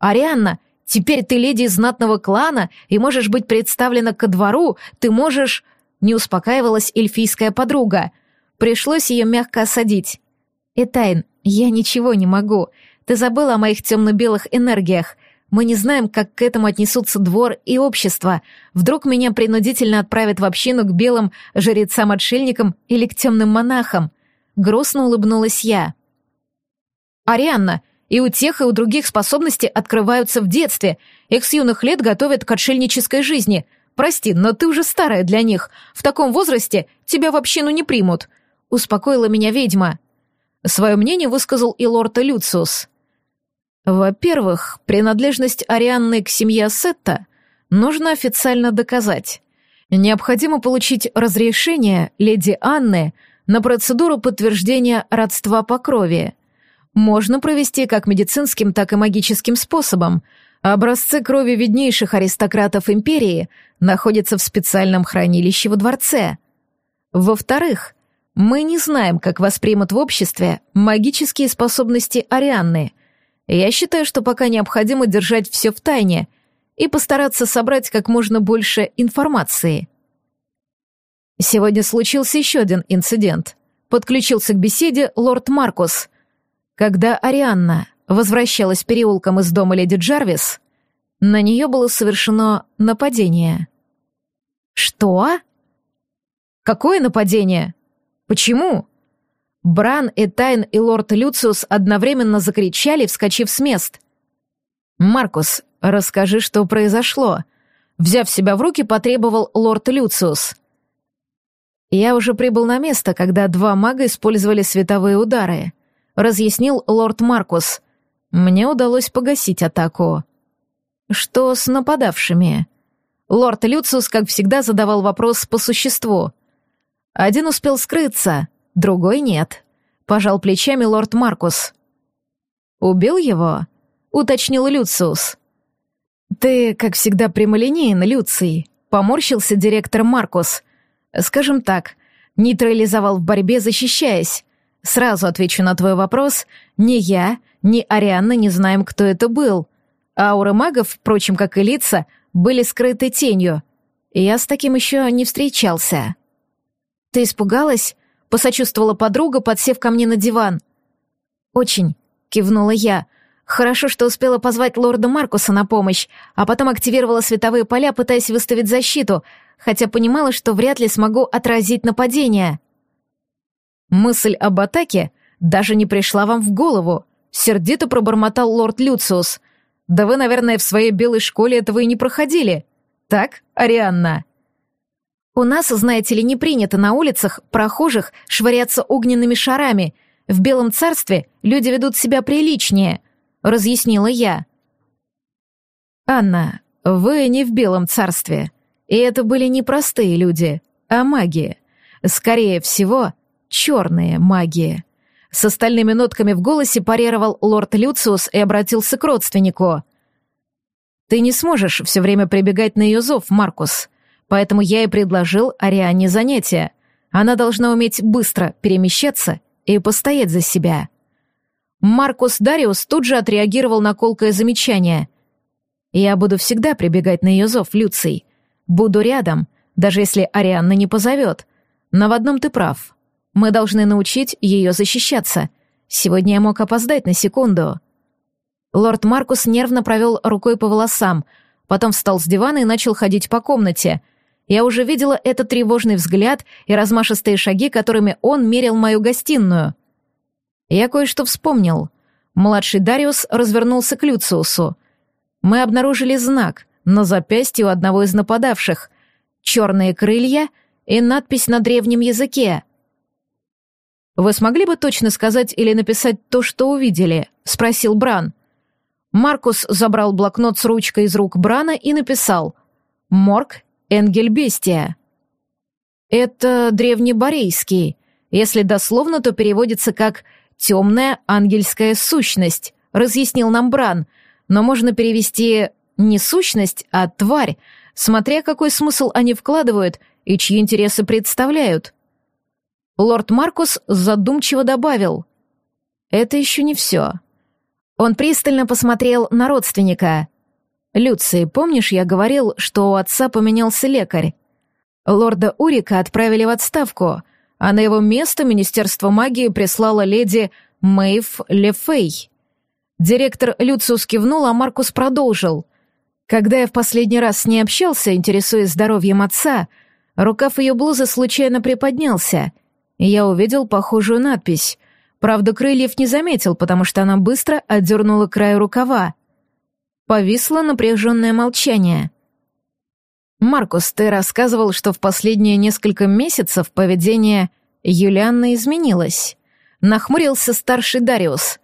«Арианна, теперь ты леди знатного клана и можешь быть представлена ко двору, ты можешь...» Не успокаивалась эльфийская подруга. Пришлось ее мягко осадить. «Этайн, я ничего не могу. Ты забыла о моих темно-белых энергиях. Мы не знаем, как к этому отнесутся двор и общество. Вдруг меня принудительно отправят в общину к белым жрецам-отшельникам или к темным монахам. Грустно улыбнулась я. «Арианна, и у тех, и у других способности открываются в детстве. Их с юных лет готовят к отшельнической жизни. Прости, но ты уже старая для них. В таком возрасте тебя в общину не примут», — успокоила меня ведьма. Свое мнение высказал и лорд Люциус. Во-первых, принадлежность Арианны к семье Сетта нужно официально доказать. Необходимо получить разрешение леди Анны на процедуру подтверждения родства по крови. Можно провести как медицинским, так и магическим способом. Образцы крови виднейших аристократов империи находятся в специальном хранилище во дворце. Во-вторых, мы не знаем, как воспримут в обществе магические способности Арианны — я считаю, что пока необходимо держать все в тайне и постараться собрать как можно больше информации. Сегодня случился еще один инцидент. Подключился к беседе лорд Маркус. Когда Арианна возвращалась переулком из дома леди Джарвис, на нее было совершено нападение. «Что?» «Какое нападение? Почему?» Бран, Этайн и лорд Люциус одновременно закричали, вскочив с мест. «Маркус, расскажи, что произошло», — взяв себя в руки, потребовал лорд Люциус. «Я уже прибыл на место, когда два мага использовали световые удары», — разъяснил лорд Маркус. «Мне удалось погасить атаку». «Что с нападавшими?» Лорд Люциус, как всегда, задавал вопрос по существу. Один успел скрыться, другой нет. Пожал плечами лорд Маркус. Убил его? Уточнил Люциус. Ты, как всегда, прямолинеен, Люций. Поморщился директор Маркус. Скажем так, нейтрализовал в борьбе, защищаясь. Сразу отвечу на твой вопрос. Ни я, ни Арианна не знаем, кто это был. Ауры магов, впрочем, как и лица, были скрыты тенью. Я с таким еще не встречался. Ты испугалась? посочувствовала подруга, подсев ко мне на диван. «Очень», — кивнула я. «Хорошо, что успела позвать лорда Маркуса на помощь, а потом активировала световые поля, пытаясь выставить защиту, хотя понимала, что вряд ли смогу отразить нападение». «Мысль об атаке даже не пришла вам в голову», — сердито пробормотал лорд Люциус. «Да вы, наверное, в своей белой школе этого и не проходили. Так, Арианна?» У нас, знаете ли, не принято на улицах прохожих швыряться огненными шарами. В Белом царстве люди ведут себя приличнее», — разъяснила я. «Анна, вы не в Белом царстве. И это были не простые люди, а маги. Скорее всего, черные маги». С остальными нотками в голосе парировал лорд Люциус и обратился к родственнику. «Ты не сможешь все время прибегать на ее зов, Маркус. Поэтому я и предложил Ариане занятие. Она должна уметь быстро перемещаться и постоять за себя. Маркус Дариус тут же отреагировал на колкое замечание. «Я буду всегда прибегать на ее зов, Люций. Буду рядом, даже если Арианна не позовет. Но в одном ты прав. Мы должны научить ее защищаться. Сегодня я мог опоздать на секунду». Лорд Маркус нервно провел рукой по волосам, потом встал с дивана и начал ходить по комнате — я уже видела этот тревожный взгляд и размашистые шаги, которыми он мерил мою гостиную. Я кое-что вспомнил. Младший Дариус развернулся к Люциусу. Мы обнаружили знак на запястье у одного из нападавших. Черные крылья и надпись на древнем языке. «Вы смогли бы точно сказать или написать то, что увидели?» — спросил Бран. Маркус забрал блокнот с ручкой из рук Брана и написал «Морг Энгельбестия. Это древнеборейский. Если дословно, то переводится как «темная ангельская сущность», разъяснил нам Бран, но можно перевести не сущность, а тварь, смотря какой смысл они вкладывают и чьи интересы представляют. Лорд Маркус задумчиво добавил. «Это еще не все». Он пристально посмотрел на родственника. «Люций, помнишь, я говорил, что у отца поменялся лекарь? Лорда Урика отправили в отставку, а на его место Министерство магии прислало леди Мэйв Лефей». Директор Люциус кивнул, а Маркус продолжил. «Когда я в последний раз с ней общался, интересуясь здоровьем отца, рукав ее блузы случайно приподнялся, я увидел похожую надпись. Правда, крыльев не заметил, потому что она быстро отдернула край рукава. Повисло напряженное молчание. «Маркус, ты рассказывал, что в последние несколько месяцев поведение Юлианны изменилось». Нахмурился старший Дариус.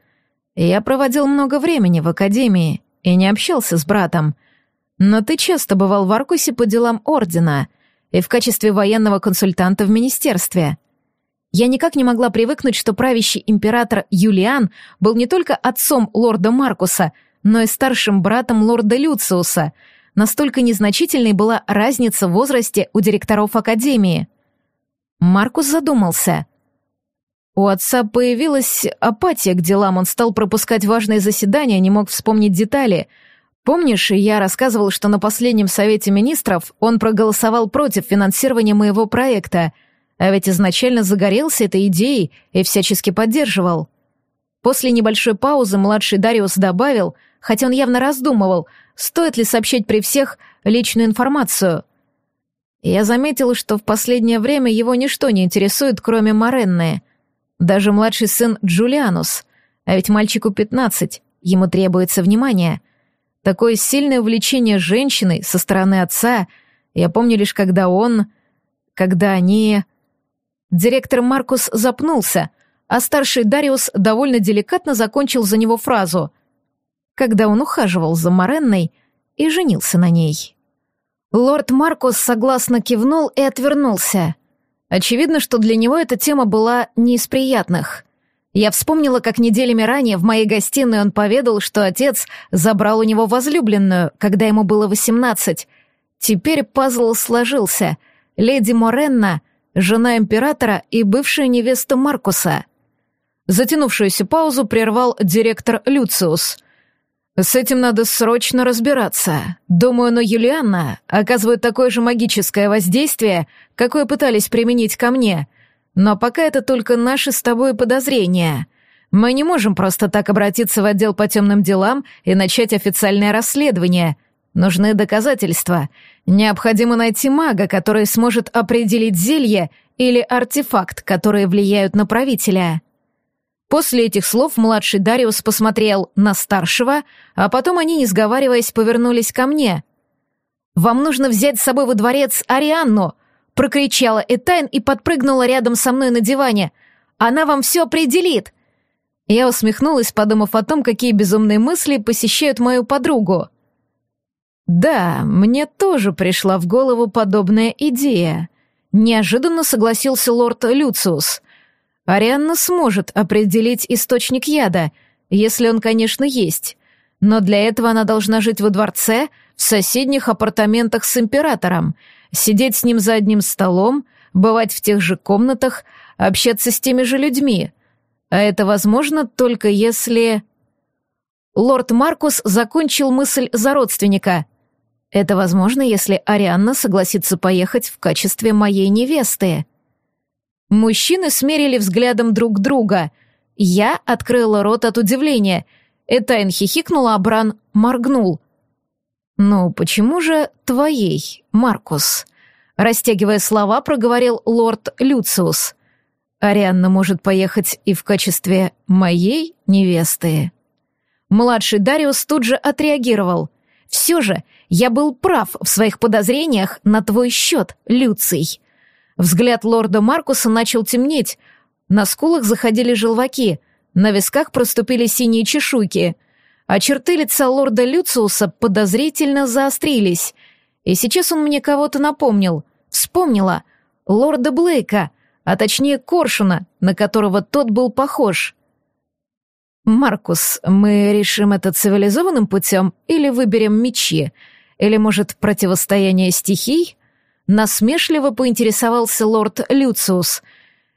«Я проводил много времени в академии и не общался с братом. Но ты часто бывал в Аркусе по делам Ордена и в качестве военного консультанта в министерстве». Я никак не могла привыкнуть, что правящий император Юлиан был не только отцом лорда Маркуса, но и старшим братом лорда Люциуса. Настолько незначительной была разница в возрасте у директоров Академии. Маркус задумался. У отца появилась апатия к делам, он стал пропускать важные заседания, не мог вспомнить детали. Помнишь, я рассказывал, что на последнем совете министров он проголосовал против финансирования моего проекта — а ведь изначально загорелся этой идеей и всячески поддерживал. После небольшой паузы младший Дариус добавил, хотя он явно раздумывал, стоит ли сообщать при всех личную информацию. Я заметил, что в последнее время его ничто не интересует, кроме Моренны. Даже младший сын Джулианус. А ведь мальчику пятнадцать, ему требуется внимание. Такое сильное увлечение женщиной со стороны отца я помню лишь, когда он... Когда они... Директор Маркус запнулся, а старший Дариус довольно деликатно закончил за него фразу, когда он ухаживал за Моренной и женился на ней. Лорд Маркус согласно кивнул и отвернулся. Очевидно, что для него эта тема была не из приятных. Я вспомнила, как неделями ранее в моей гостиной он поведал, что отец забрал у него возлюбленную, когда ему было восемнадцать. Теперь пазл сложился. Леди Моренна жена императора и бывшая невеста Маркуса. Затянувшуюся паузу прервал директор Люциус. «С этим надо срочно разбираться. Думаю, но Юлианна оказывает такое же магическое воздействие, какое пытались применить ко мне. Но пока это только наши с тобой подозрения. Мы не можем просто так обратиться в отдел по темным делам и начать официальное расследование. Нужны доказательства. Необходимо найти мага, который сможет определить зелье или артефакт, которые влияют на правителя. После этих слов младший Дариус посмотрел на старшего, а потом они, не сговариваясь, повернулись ко мне. «Вам нужно взять с собой во дворец Арианну!» — прокричала Этайн и подпрыгнула рядом со мной на диване. «Она вам все определит!» Я усмехнулась, подумав о том, какие безумные мысли посещают мою подругу. «Да, мне тоже пришла в голову подобная идея», — неожиданно согласился лорд Люциус. «Арианна сможет определить источник яда, если он, конечно, есть. Но для этого она должна жить во дворце, в соседних апартаментах с императором, сидеть с ним за одним столом, бывать в тех же комнатах, общаться с теми же людьми. А это возможно только если...» Лорд Маркус закончил мысль за родственника. Это возможно, если Арианна согласится поехать в качестве моей невесты. Мужчины смерили взглядом друг друга. Я открыла рот от удивления. Этайн хихикнула, а Бран моргнул. «Ну, почему же твоей, Маркус?» Растягивая слова, проговорил лорд Люциус. «Арианна может поехать и в качестве моей невесты». Младший Дариус тут же отреагировал. «Все же я был прав в своих подозрениях на твой счет, Люций. Взгляд лорда Маркуса начал темнеть. На скулах заходили желваки, на висках проступили синие чешуйки, а черты лица лорда Люциуса подозрительно заострились. И сейчас он мне кого-то напомнил. Вспомнила. Лорда Блейка, а точнее Коршуна, на которого тот был похож. «Маркус, мы решим это цивилизованным путем или выберем мечи?» Или, может, противостояние стихий? Насмешливо поинтересовался лорд Люциус.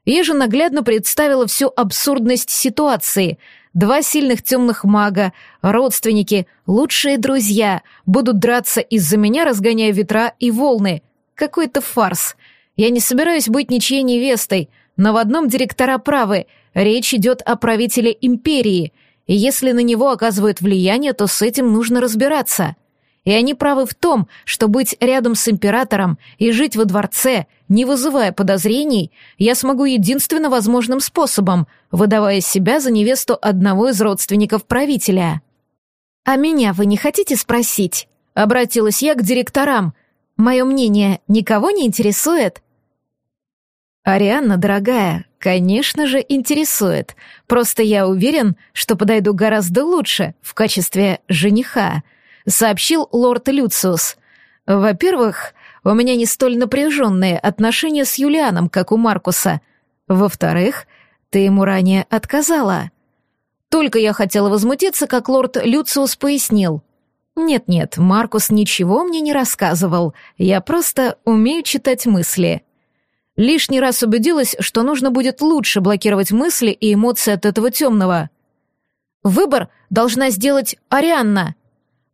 Я же наглядно представила всю абсурдность ситуации. Два сильных темных мага, родственники, лучшие друзья будут драться из-за меня, разгоняя ветра и волны. Какой-то фарс. Я не собираюсь быть ничьей невестой, но в одном директора правы. Речь идет о правителе империи, и если на него оказывают влияние, то с этим нужно разбираться. И они правы в том, что быть рядом с императором и жить во дворце, не вызывая подозрений, я смогу единственно возможным способом, выдавая себя за невесту одного из родственников правителя. «А меня вы не хотите спросить?» — обратилась я к директорам. «Мое мнение никого не интересует?» «Арианна, дорогая, конечно же, интересует. Просто я уверен, что подойду гораздо лучше в качестве жениха», — сообщил лорд Люциус. «Во-первых, у меня не столь напряженные отношения с Юлианом, как у Маркуса. Во-вторых, ты ему ранее отказала». Только я хотела возмутиться, как лорд Люциус пояснил. «Нет-нет, Маркус ничего мне не рассказывал. Я просто умею читать мысли». Лишний раз убедилась, что нужно будет лучше блокировать мысли и эмоции от этого темного. «Выбор должна сделать Арианна», —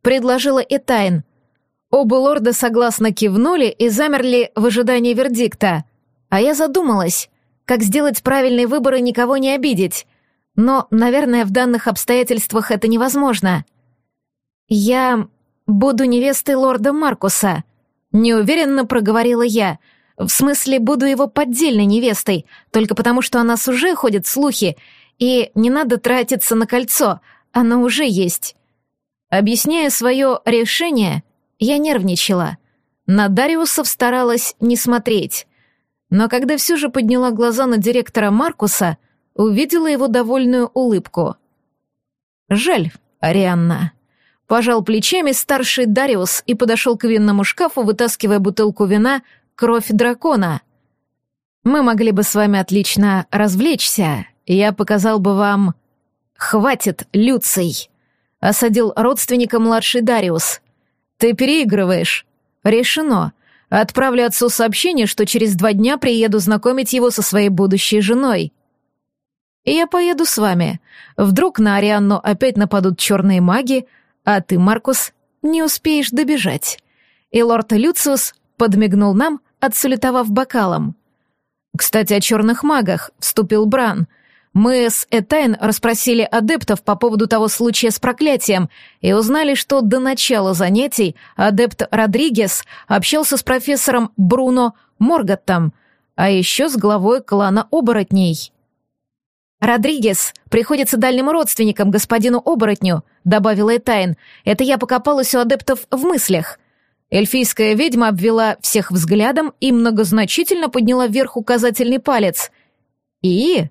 предложила Этайн. Оба лорда согласно кивнули и замерли в ожидании вердикта. А я задумалась, как сделать правильный выбор и никого не обидеть. Но, наверное, в данных обстоятельствах это невозможно. «Я буду невестой лорда Маркуса», — неуверенно проговорила я. «В смысле, буду его поддельной невестой, только потому что о нас уже ходят слухи, и не надо тратиться на кольцо, оно уже есть». Объясняя свое решение, я нервничала. На Дариусов старалась не смотреть. Но когда все же подняла глаза на директора Маркуса, увидела его довольную улыбку. «Жаль, Арианна». Пожал плечами старший Дариус и подошел к винному шкафу, вытаскивая бутылку вина «Кровь дракона». «Мы могли бы с вами отлично развлечься. Я показал бы вам...» «Хватит, Люций!» — осадил родственника младший Дариус. «Ты переигрываешь. Решено. Отправлю отцу сообщение, что через два дня приеду знакомить его со своей будущей женой. И я поеду с вами. Вдруг на Арианну опять нападут черные маги, а ты, Маркус, не успеешь добежать». И лорд Люциус подмигнул нам, отсалютовав бокалом. «Кстати, о черных магах», — вступил Бран — мы с Этайн расспросили адептов по поводу того случая с проклятием и узнали, что до начала занятий адепт Родригес общался с профессором Бруно Моргаттом, а еще с главой клана оборотней. «Родригес приходится дальним родственником господину оборотню», — добавила Этайн. «Это я покопалась у адептов в мыслях». Эльфийская ведьма обвела всех взглядом и многозначительно подняла вверх указательный палец. «И?»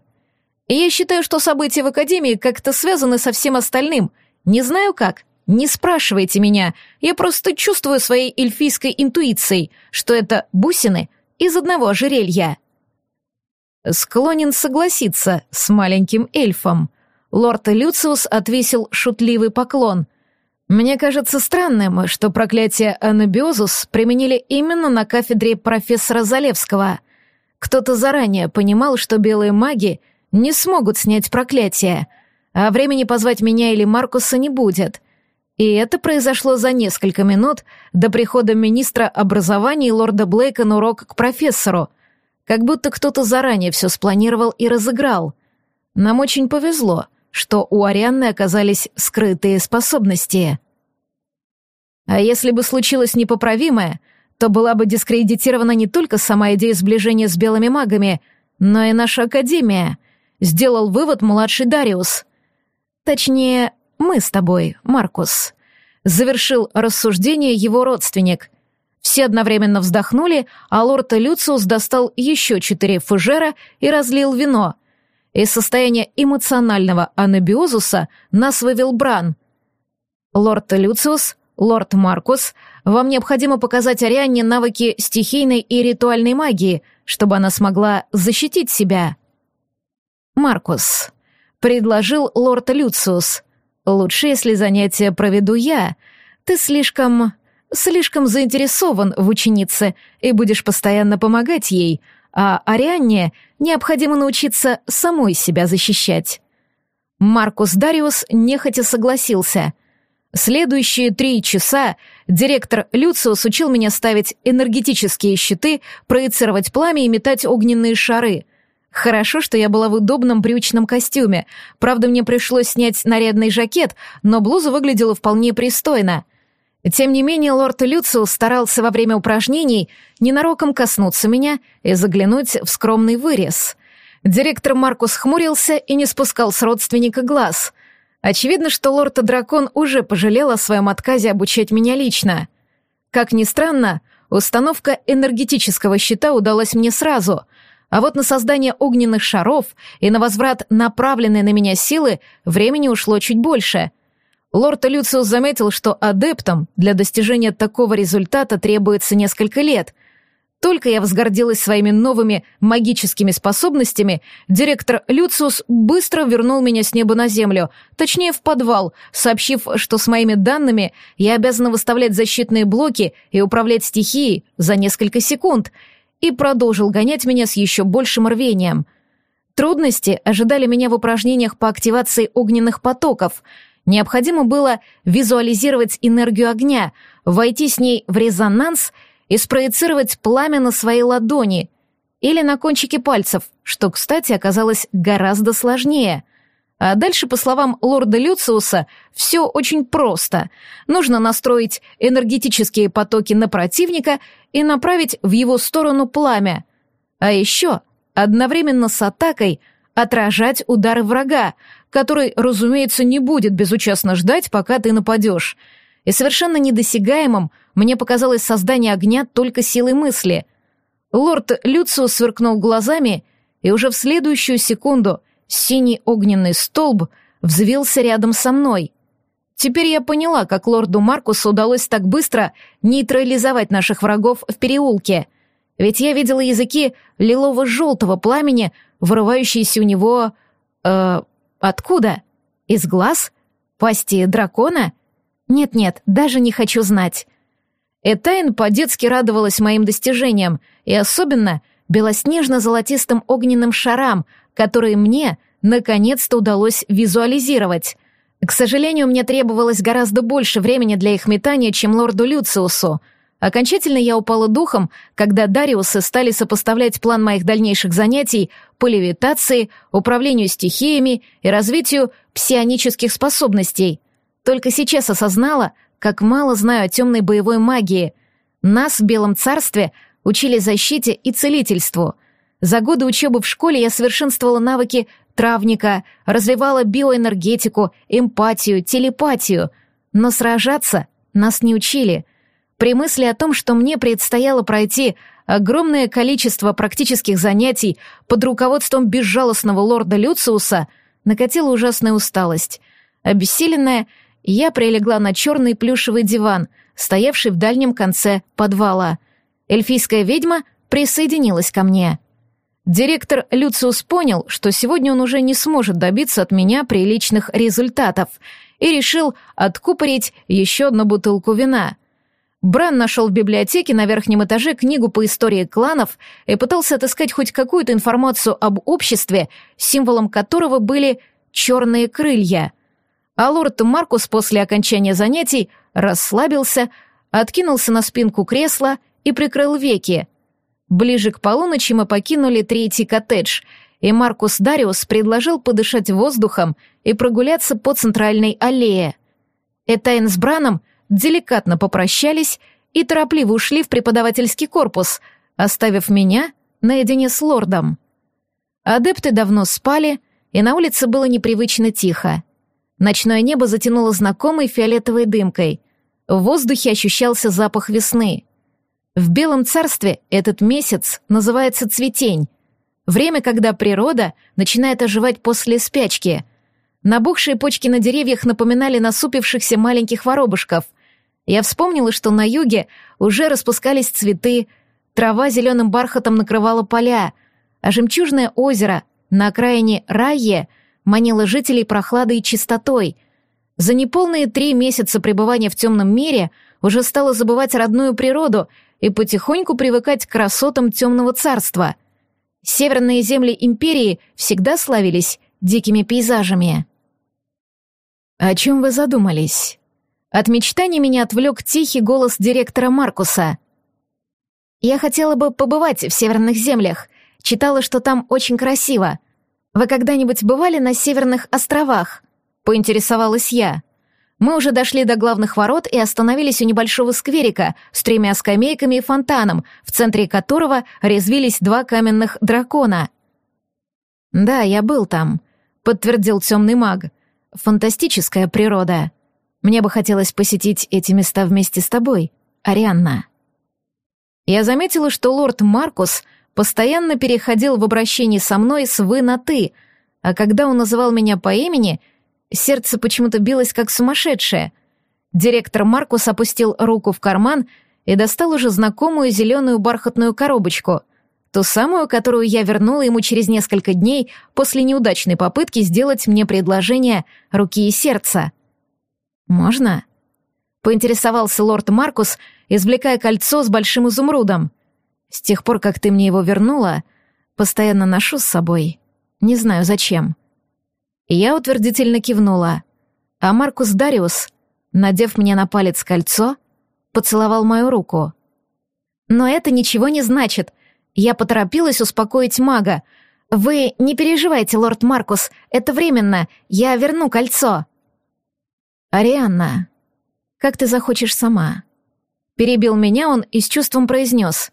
И я считаю, что события в Академии как-то связаны со всем остальным. Не знаю как. Не спрашивайте меня. Я просто чувствую своей эльфийской интуицией, что это бусины из одного ожерелья. Склонен согласиться с маленьким эльфом. Лорд Люциус отвесил шутливый поклон. Мне кажется странным, что проклятие Анабиозус применили именно на кафедре профессора Залевского. Кто-то заранее понимал, что белые маги — не смогут снять проклятие, а времени позвать меня или Маркуса не будет. И это произошло за несколько минут до прихода министра образования и лорда Блейка на урок к профессору, как будто кто-то заранее все спланировал и разыграл. Нам очень повезло, что у Арианны оказались скрытые способности. А если бы случилось непоправимое, то была бы дискредитирована не только сама идея сближения с белыми магами, но и наша Академия — Сделал вывод младший Дариус. Точнее, мы с тобой, Маркус. Завершил рассуждение его родственник. Все одновременно вздохнули, а лорд Люциус достал еще четыре фужера и разлил вино. Из состояния эмоционального анабиозуса нас вывел Бран. Лорд Люциус, лорд Маркус, вам необходимо показать Арианне навыки стихийной и ритуальной магии, чтобы она смогла защитить себя. Маркус. Предложил лорд Люциус. Лучше, если занятия проведу я. Ты слишком... слишком заинтересован в ученице и будешь постоянно помогать ей, а Арианне необходимо научиться самой себя защищать. Маркус Дариус нехотя согласился. Следующие три часа директор Люциус учил меня ставить энергетические щиты, проецировать пламя и метать огненные шары. Хорошо, что я была в удобном брючном костюме. Правда, мне пришлось снять нарядный жакет, но блуза выглядела вполне пристойно. Тем не менее, лорд Люциус старался во время упражнений ненароком коснуться меня и заглянуть в скромный вырез. Директор Маркус хмурился и не спускал с родственника глаз. Очевидно, что лорд-дракон уже пожалел о своем отказе обучать меня лично. Как ни странно, установка энергетического щита удалась мне сразу, а вот на создание огненных шаров и на возврат направленной на меня силы времени ушло чуть больше. Лорд Люциус заметил, что адептам для достижения такого результата требуется несколько лет — только я возгордилась своими новыми магическими способностями, директор Люциус быстро вернул меня с неба на землю, точнее в подвал, сообщив, что с моими данными я обязана выставлять защитные блоки и управлять стихией за несколько секунд, и продолжил гонять меня с еще большим рвением. Трудности ожидали меня в упражнениях по активации огненных потоков. Необходимо было визуализировать энергию огня, войти с ней в резонанс — и спроецировать пламя на своей ладони или на кончике пальцев, что, кстати, оказалось гораздо сложнее. А дальше, по словам лорда Люциуса, все очень просто. Нужно настроить энергетические потоки на противника и направить в его сторону пламя. А еще одновременно с атакой отражать удары врага, который, разумеется, не будет безучастно ждать, пока ты нападешь — и совершенно недосягаемым мне показалось создание огня только силой мысли. Лорд Люциус сверкнул глазами, и уже в следующую секунду синий огненный столб взвился рядом со мной. Теперь я поняла, как лорду Маркусу удалось так быстро нейтрализовать наших врагов в переулке. Ведь я видела языки лилово-желтого пламени, вырывающиеся у него... Э, откуда? Из глаз? Пасти дракона? Нет-нет, даже не хочу знать. Этайн по-детски радовалась моим достижениям, и особенно белоснежно-золотистым огненным шарам, которые мне наконец-то удалось визуализировать. К сожалению, мне требовалось гораздо больше времени для их метания, чем лорду Люциусу. Окончательно я упала духом, когда Дариусы стали сопоставлять план моих дальнейших занятий по левитации, управлению стихиями и развитию псионических способностей — только сейчас осознала, как мало знаю о темной боевой магии. Нас в Белом Царстве учили защите и целительству. За годы учебы в школе я совершенствовала навыки травника, развивала биоэнергетику, эмпатию, телепатию. Но сражаться нас не учили. При мысли о том, что мне предстояло пройти огромное количество практических занятий под руководством безжалостного лорда Люциуса, накатила ужасная усталость. Обессиленная, я прилегла на черный плюшевый диван, стоявший в дальнем конце подвала. Эльфийская ведьма присоединилась ко мне. Директор Люциус понял, что сегодня он уже не сможет добиться от меня приличных результатов, и решил откупорить еще одну бутылку вина. Бран нашел в библиотеке на верхнем этаже книгу по истории кланов и пытался отыскать хоть какую-то информацию об обществе, символом которого были черные крылья — а лорд Маркус после окончания занятий расслабился, откинулся на спинку кресла и прикрыл веки. Ближе к полуночи мы покинули третий коттедж, и Маркус Дариус предложил подышать воздухом и прогуляться по центральной аллее. Этайн с Браном деликатно попрощались и торопливо ушли в преподавательский корпус, оставив меня наедине с лордом. Адепты давно спали, и на улице было непривычно тихо. Ночное небо затянуло знакомой фиолетовой дымкой. В воздухе ощущался запах весны. В Белом царстве этот месяц называется цветень. Время, когда природа начинает оживать после спячки. Набухшие почки на деревьях напоминали насупившихся маленьких воробушков. Я вспомнила, что на юге уже распускались цветы, трава зеленым бархатом накрывала поля, а жемчужное озеро на окраине Райе — манила жителей прохладой и чистотой. За неполные три месяца пребывания в темном мире уже стала забывать родную природу и потихоньку привыкать к красотам темного царства. Северные земли империи всегда славились дикими пейзажами. «О чем вы задумались?» От мечтаний меня отвлек тихий голос директора Маркуса. «Я хотела бы побывать в северных землях. Читала, что там очень красиво. Вы когда-нибудь бывали на северных островах?» — поинтересовалась я. Мы уже дошли до главных ворот и остановились у небольшого скверика с тремя скамейками и фонтаном, в центре которого резвились два каменных дракона. «Да, я был там», — подтвердил темный маг. «Фантастическая природа. Мне бы хотелось посетить эти места вместе с тобой, Арианна». Я заметила, что лорд Маркус постоянно переходил в обращении со мной с «вы» на «ты», а когда он называл меня по имени — Сердце почему-то билось как сумасшедшее. Директор Маркус опустил руку в карман и достал уже знакомую зеленую бархатную коробочку, ту самую, которую я вернула ему через несколько дней после неудачной попытки сделать мне предложение руки и сердца. «Можно?» — поинтересовался лорд Маркус, извлекая кольцо с большим изумрудом. «С тех пор, как ты мне его вернула, постоянно ношу с собой. Не знаю, зачем». Я утвердительно кивнула, а Маркус Дариус, надев мне на палец кольцо, поцеловал мою руку. Но это ничего не значит. Я поторопилась успокоить мага. «Вы не переживайте, лорд Маркус, это временно, я верну кольцо». «Арианна, как ты захочешь сама?» Перебил меня он и с чувством произнес.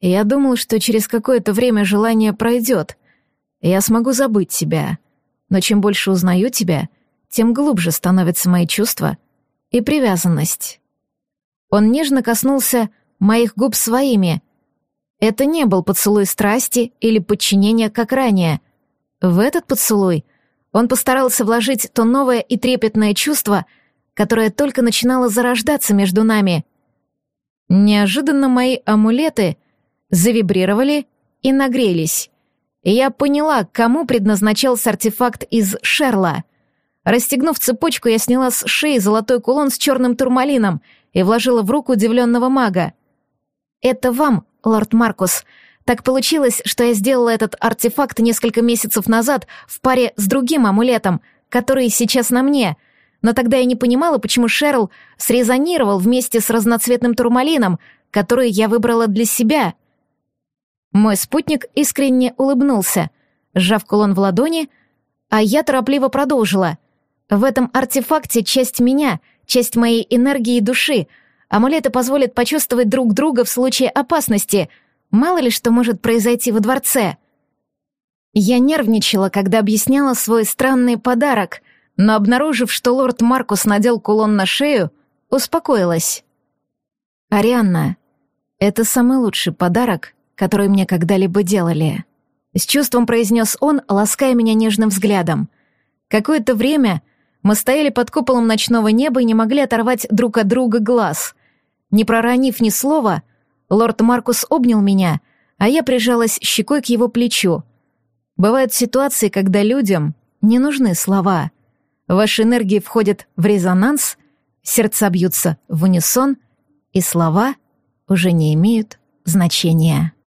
«Я думал, что через какое-то время желание пройдет. Я смогу забыть тебя но чем больше узнаю тебя, тем глубже становятся мои чувства и привязанность. Он нежно коснулся моих губ своими. Это не был поцелуй страсти или подчинения, как ранее. В этот поцелуй он постарался вложить то новое и трепетное чувство, которое только начинало зарождаться между нами. Неожиданно мои амулеты завибрировали и нагрелись я поняла, кому предназначался артефакт из Шерла. Расстегнув цепочку, я сняла с шеи золотой кулон с черным турмалином и вложила в руку удивленного мага. «Это вам, лорд Маркус. Так получилось, что я сделала этот артефакт несколько месяцев назад в паре с другим амулетом, который сейчас на мне. Но тогда я не понимала, почему Шерл срезонировал вместе с разноцветным турмалином, который я выбрала для себя». Мой спутник искренне улыбнулся, сжав кулон в ладони, а я торопливо продолжила. В этом артефакте часть меня, часть моей энергии и души. Амулеты позволят почувствовать друг друга в случае опасности. Мало ли что может произойти во дворце. Я нервничала, когда объясняла свой странный подарок, но, обнаружив, что лорд Маркус надел кулон на шею, успокоилась. «Арианна, это самый лучший подарок, который мне когда-либо делали. С чувством произнес он, лаская меня нежным взглядом. Какое-то время мы стояли под куполом ночного неба и не могли оторвать друг от друга глаз. Не проронив ни слова, лорд Маркус обнял меня, а я прижалась щекой к его плечу. Бывают ситуации, когда людям не нужны слова. Ваши энергии входят в резонанс, сердца бьются в унисон, и слова уже не имеют значения.